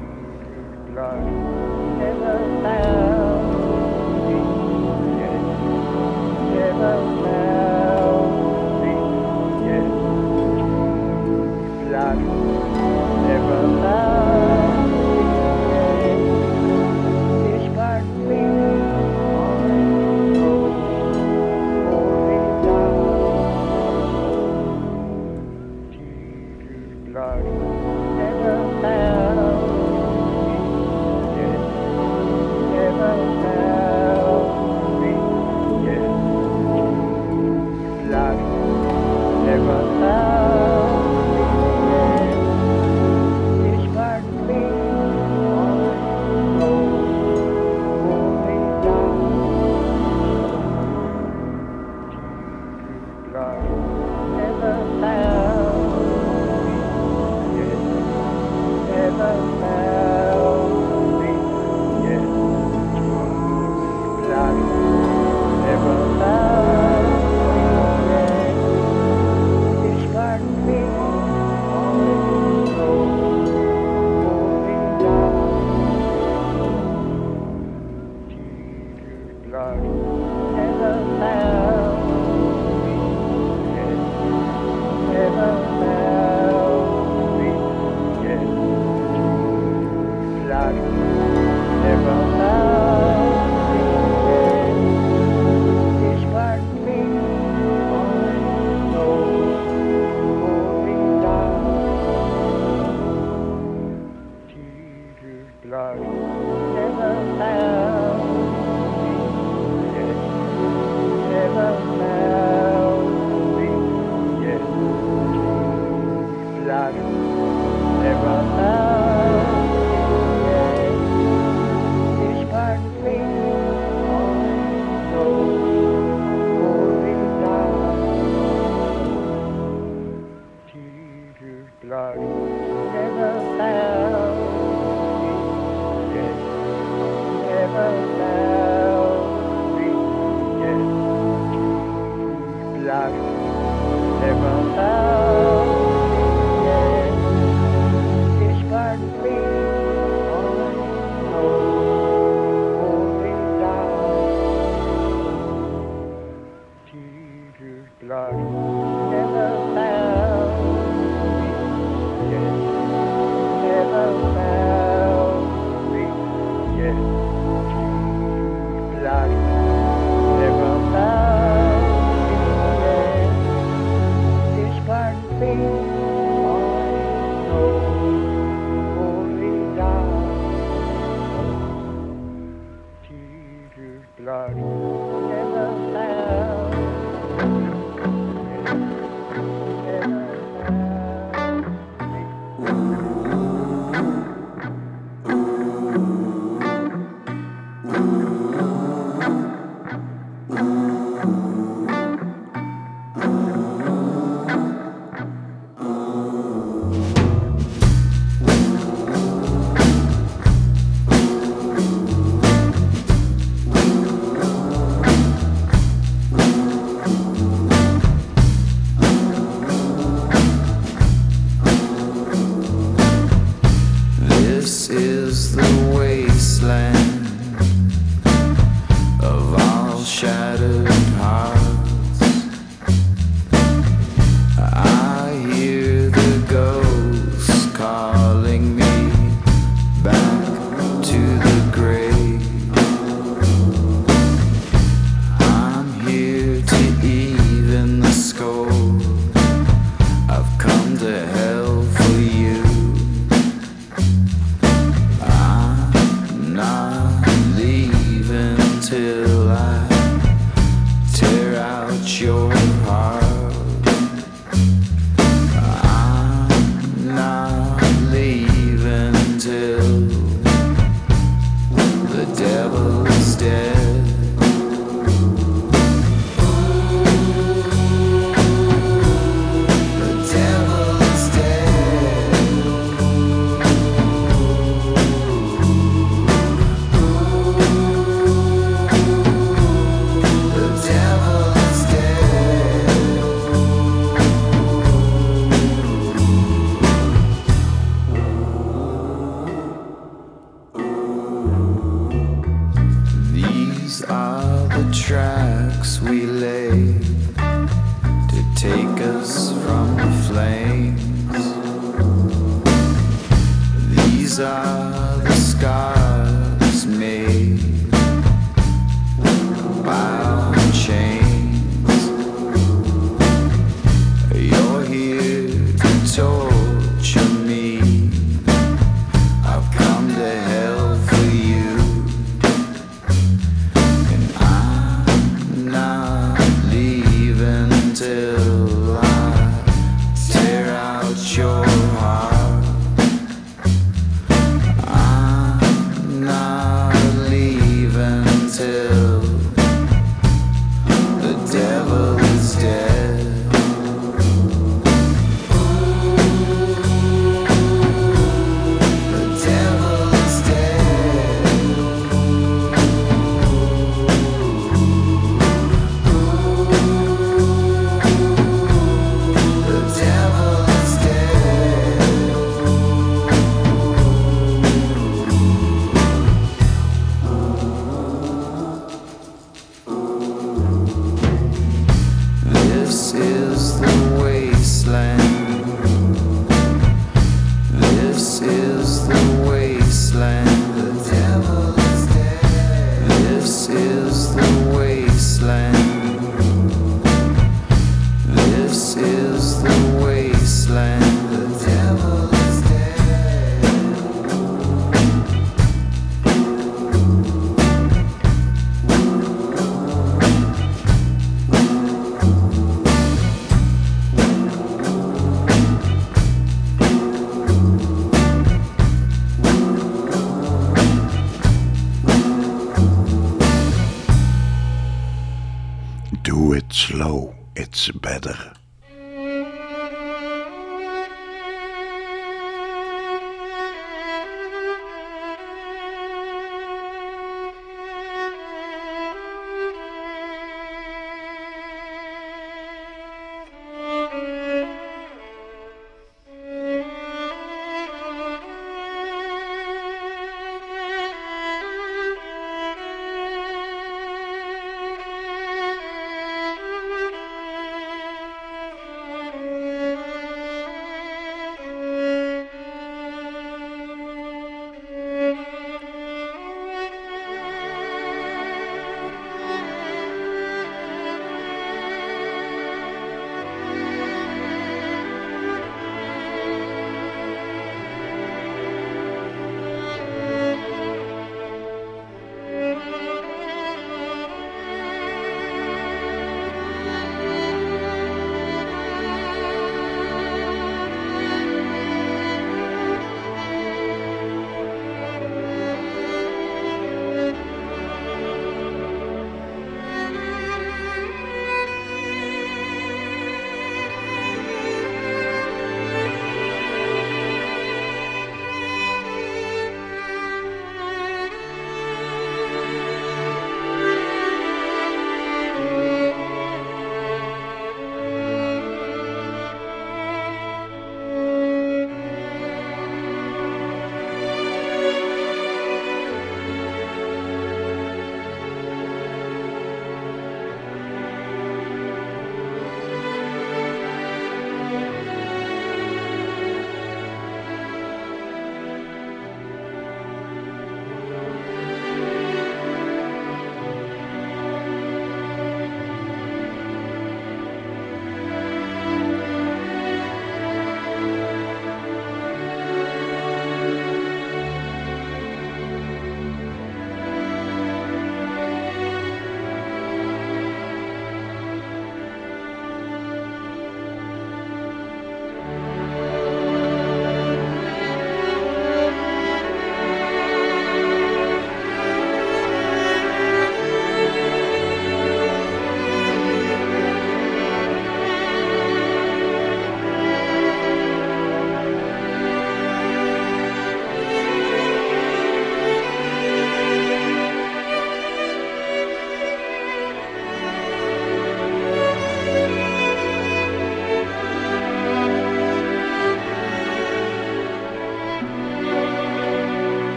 It's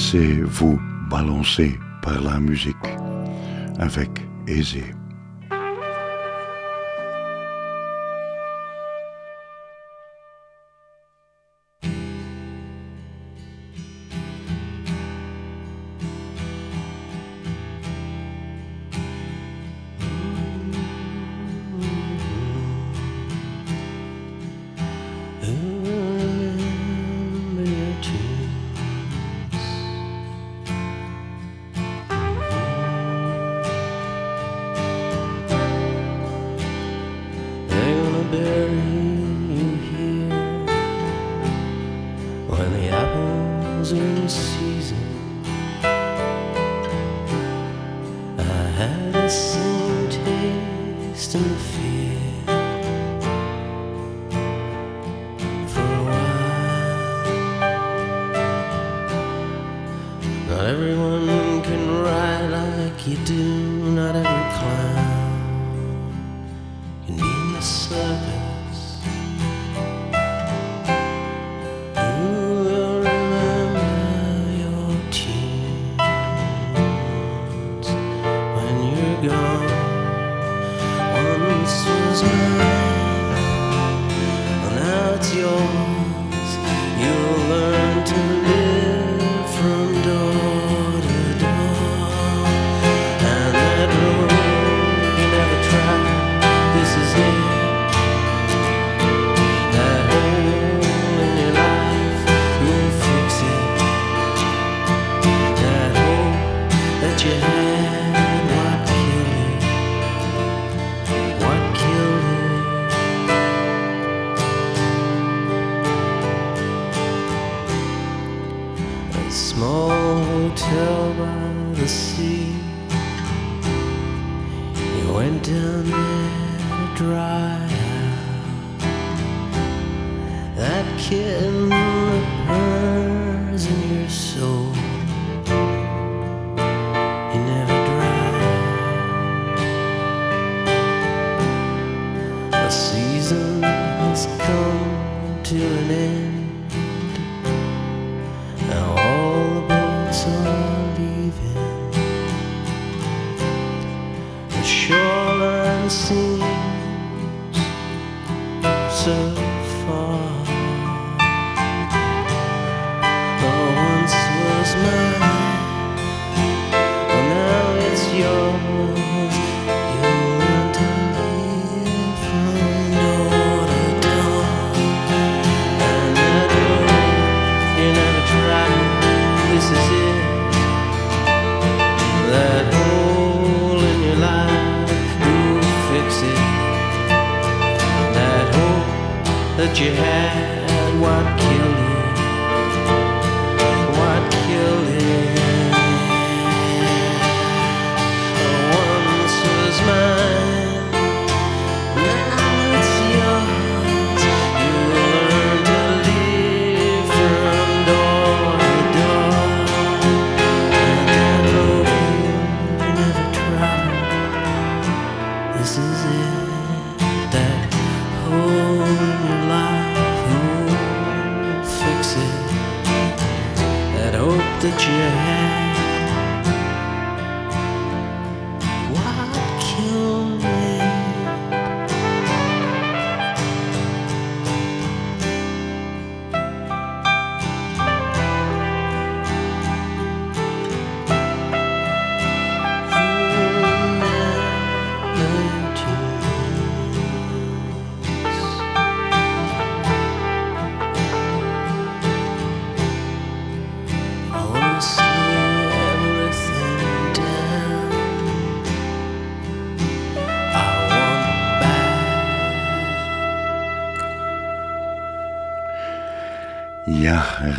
Laissez-vous balancer par la musique avec aisé. Veamos um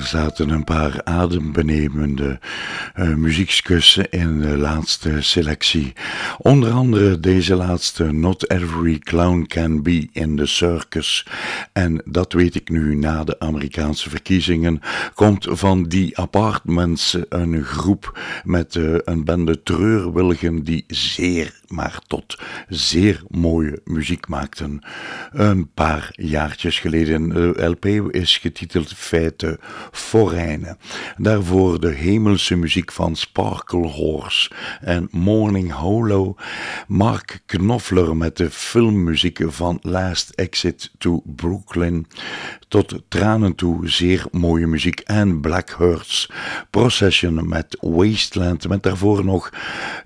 zaten een paar adembenemende uh, muziekkussen in de laatste selectie. Onder andere deze laatste, Not Every Clown Can Be in the Circus. En dat weet ik nu na de Amerikaanse verkiezingen, komt van die Apartments, een groep met uh, een bende treurwilligen die zeer maar tot zeer mooie muziek maakten. Een paar jaartjes geleden. De LP is getiteld Feiten Foreine. Daarvoor de hemelse muziek van Sparkle Horse en Morning Hollow. Mark Knopfler met de filmmuziek van Last Exit to Brooklyn. Tot tranen toe zeer mooie muziek. En Black Hearts Procession met Wasteland. Met daarvoor nog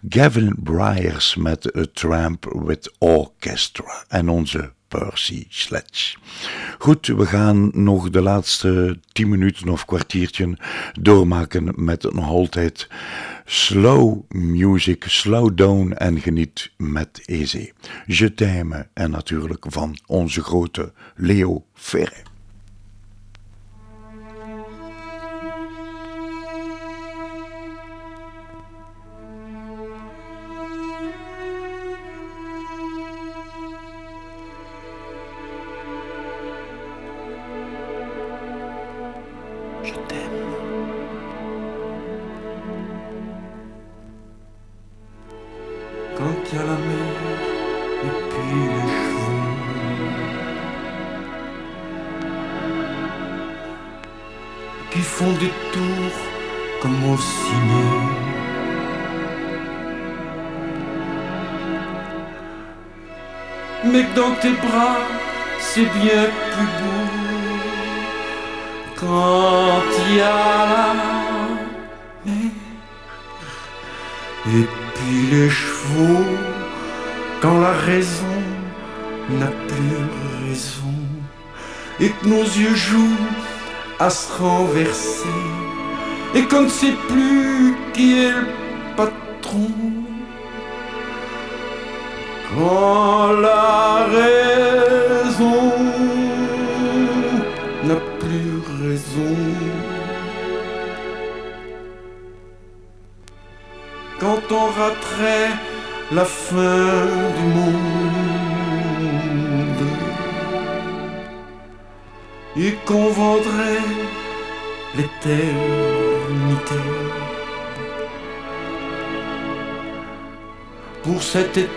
Gavin Bryars met A Tramp with Orchestra en onze Percy Sledge. Goed, we gaan nog de laatste tien minuten of kwartiertje doormaken met nog altijd slow music, slow down en geniet met Easy. Je t'aime en natuurlijk van onze grote Leo Ferre. sais plus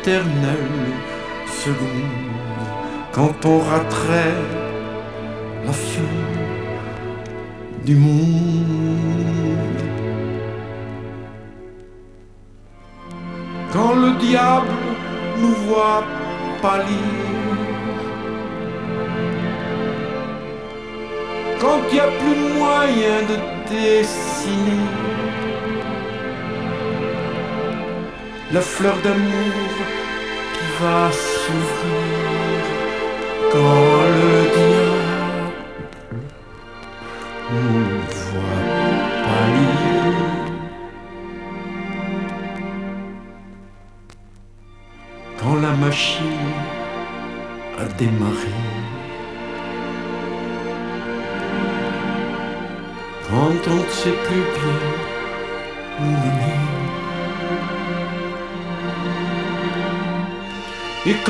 éternelle seconde quand on raterait la fin du monde. Quand le diable nous voit pâlir, quand il n'y a plus moyen de dessiner la fleur d'amour qui va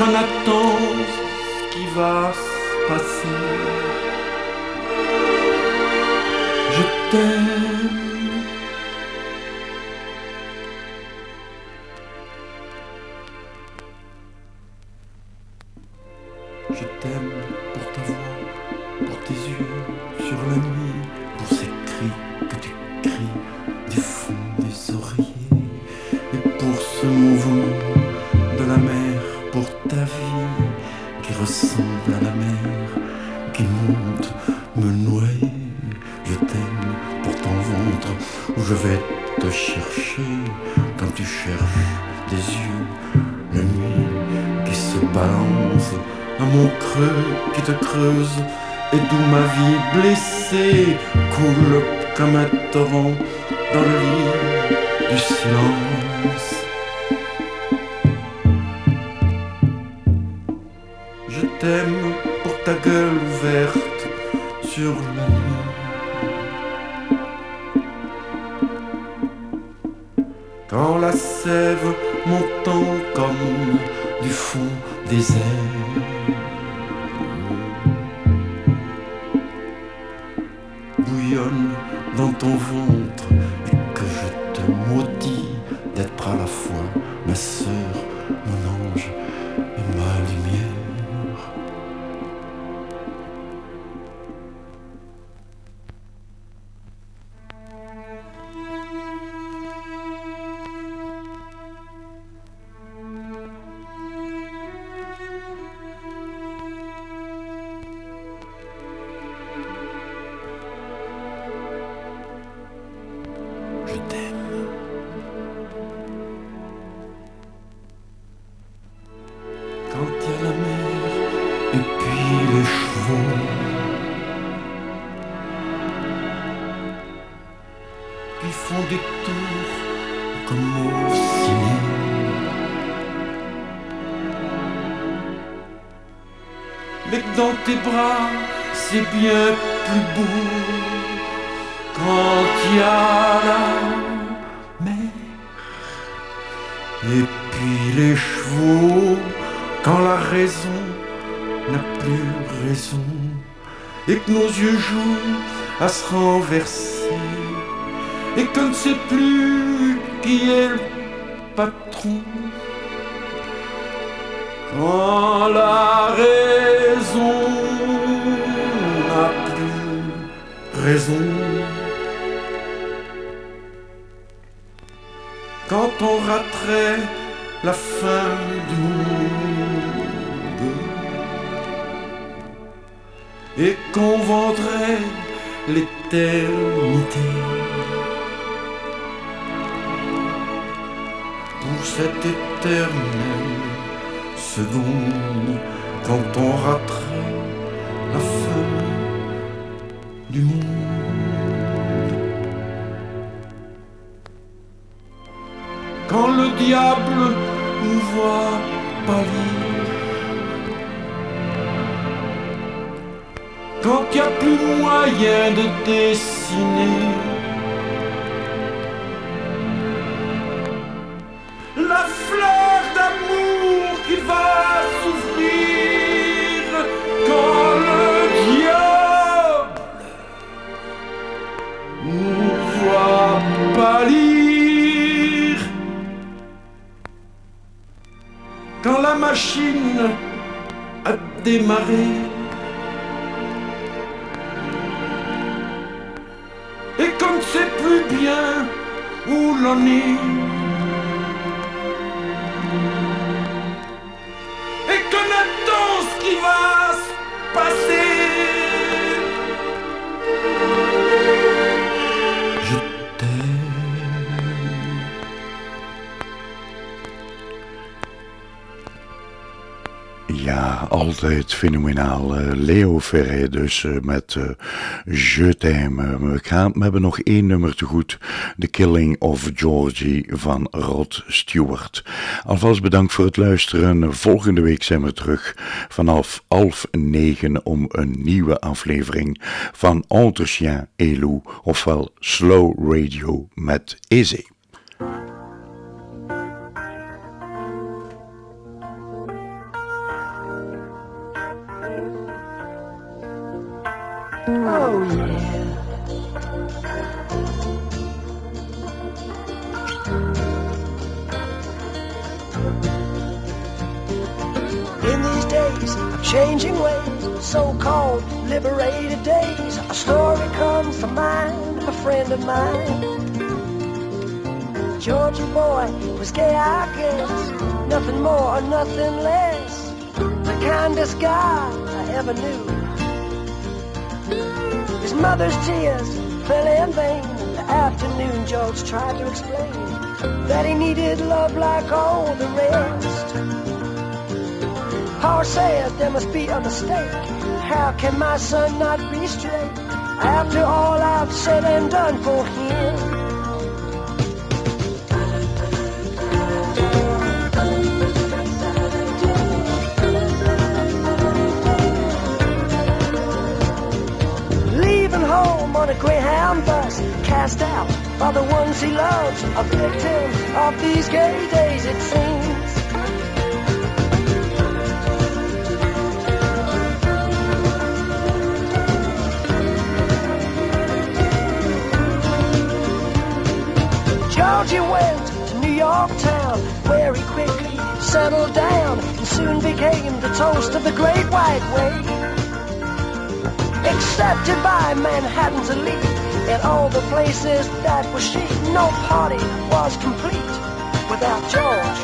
attend ce qui va se passer. Je t'aime. C'est bien plus beau quand il y a la mer. Et puis les chevaux, quand la raison n'a plus raison, et que nos yeux jouent à se renverser, et qu'on ne sait plus qui est le patron. Quand la raison Quand on raterait la fin du monde et qu'on vendrait l'éternité. Pour cette éternelle seconde quand on raterait pâlir, quand il n'y a plus moyen de dessiner Marie. Fenomenaal. Eh, Leo Ferré dus eh, met eh, Je t'aime. We, we hebben nog één nummer te goed. The Killing of Georgie van Rod Stewart. Alvast bedankt voor het luisteren. Volgende week zijn we terug vanaf half negen om een nieuwe aflevering van Entre Chien et Loup, ofwel Slow Radio met Izzy. Oh yeah. In these days of changing ways, so-called liberated days, a story comes to mind of a friend of mine. Georgie boy was gay, I guess, nothing more or nothing less. The kindest guy I ever knew. His mother's tears fell in vain. The afternoon George tried to explain that he needed love like all the rest. Paul says there must be a mistake. How can my son not be straight after all I've said and done for him? On a Greyhound bus, cast out by the ones he loves, a victim of these gay days, it seems. Georgie went to New York town, where he quickly settled down and soon became the toast of the Great White Way. Accepted by Manhattan's elite in all the places that were she, no party was complete without George.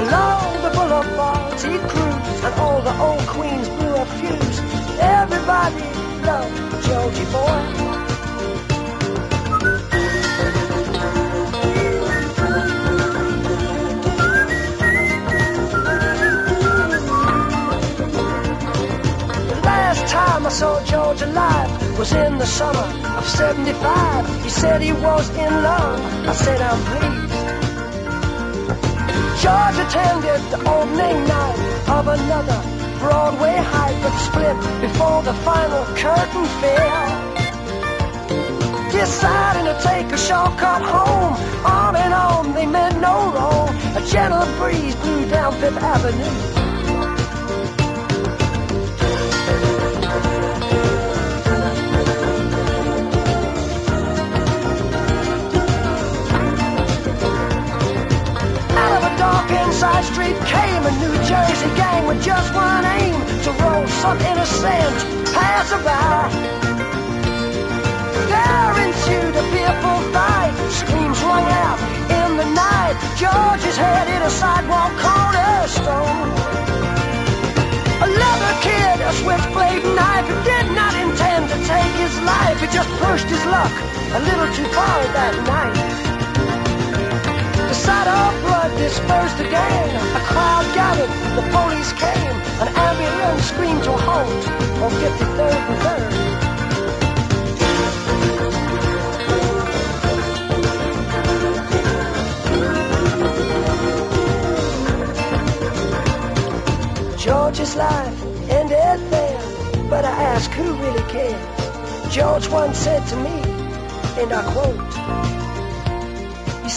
Along the boulevards he'd cruise, and all the old queens blew a fuse. Everybody loved Georgie boy. I saw George alive was in the summer of 75. He said he was in love. I said, I'm pleased. George attended the opening night of another Broadway hype but split before the final curtain fell. Deciding to take a shortcut home, on and on, they meant no wrong. A gentle breeze blew down Fifth Avenue. Street came a New Jersey gang with just one aim to roll some innocent passerby. There ensued a fearful fight, screams rung out in the night. George's head hit a sidewalk cornerstone. A leather kid, a switchblade knife, who did not intend to take his life. He just pushed his luck a little too far that night. The of blood dispersed gang. A crowd gathered, the police came. An ambulance screamed to halt on 53rd and 3rd. George's life ended there, but I ask who really cares. George once said to me, and I quote,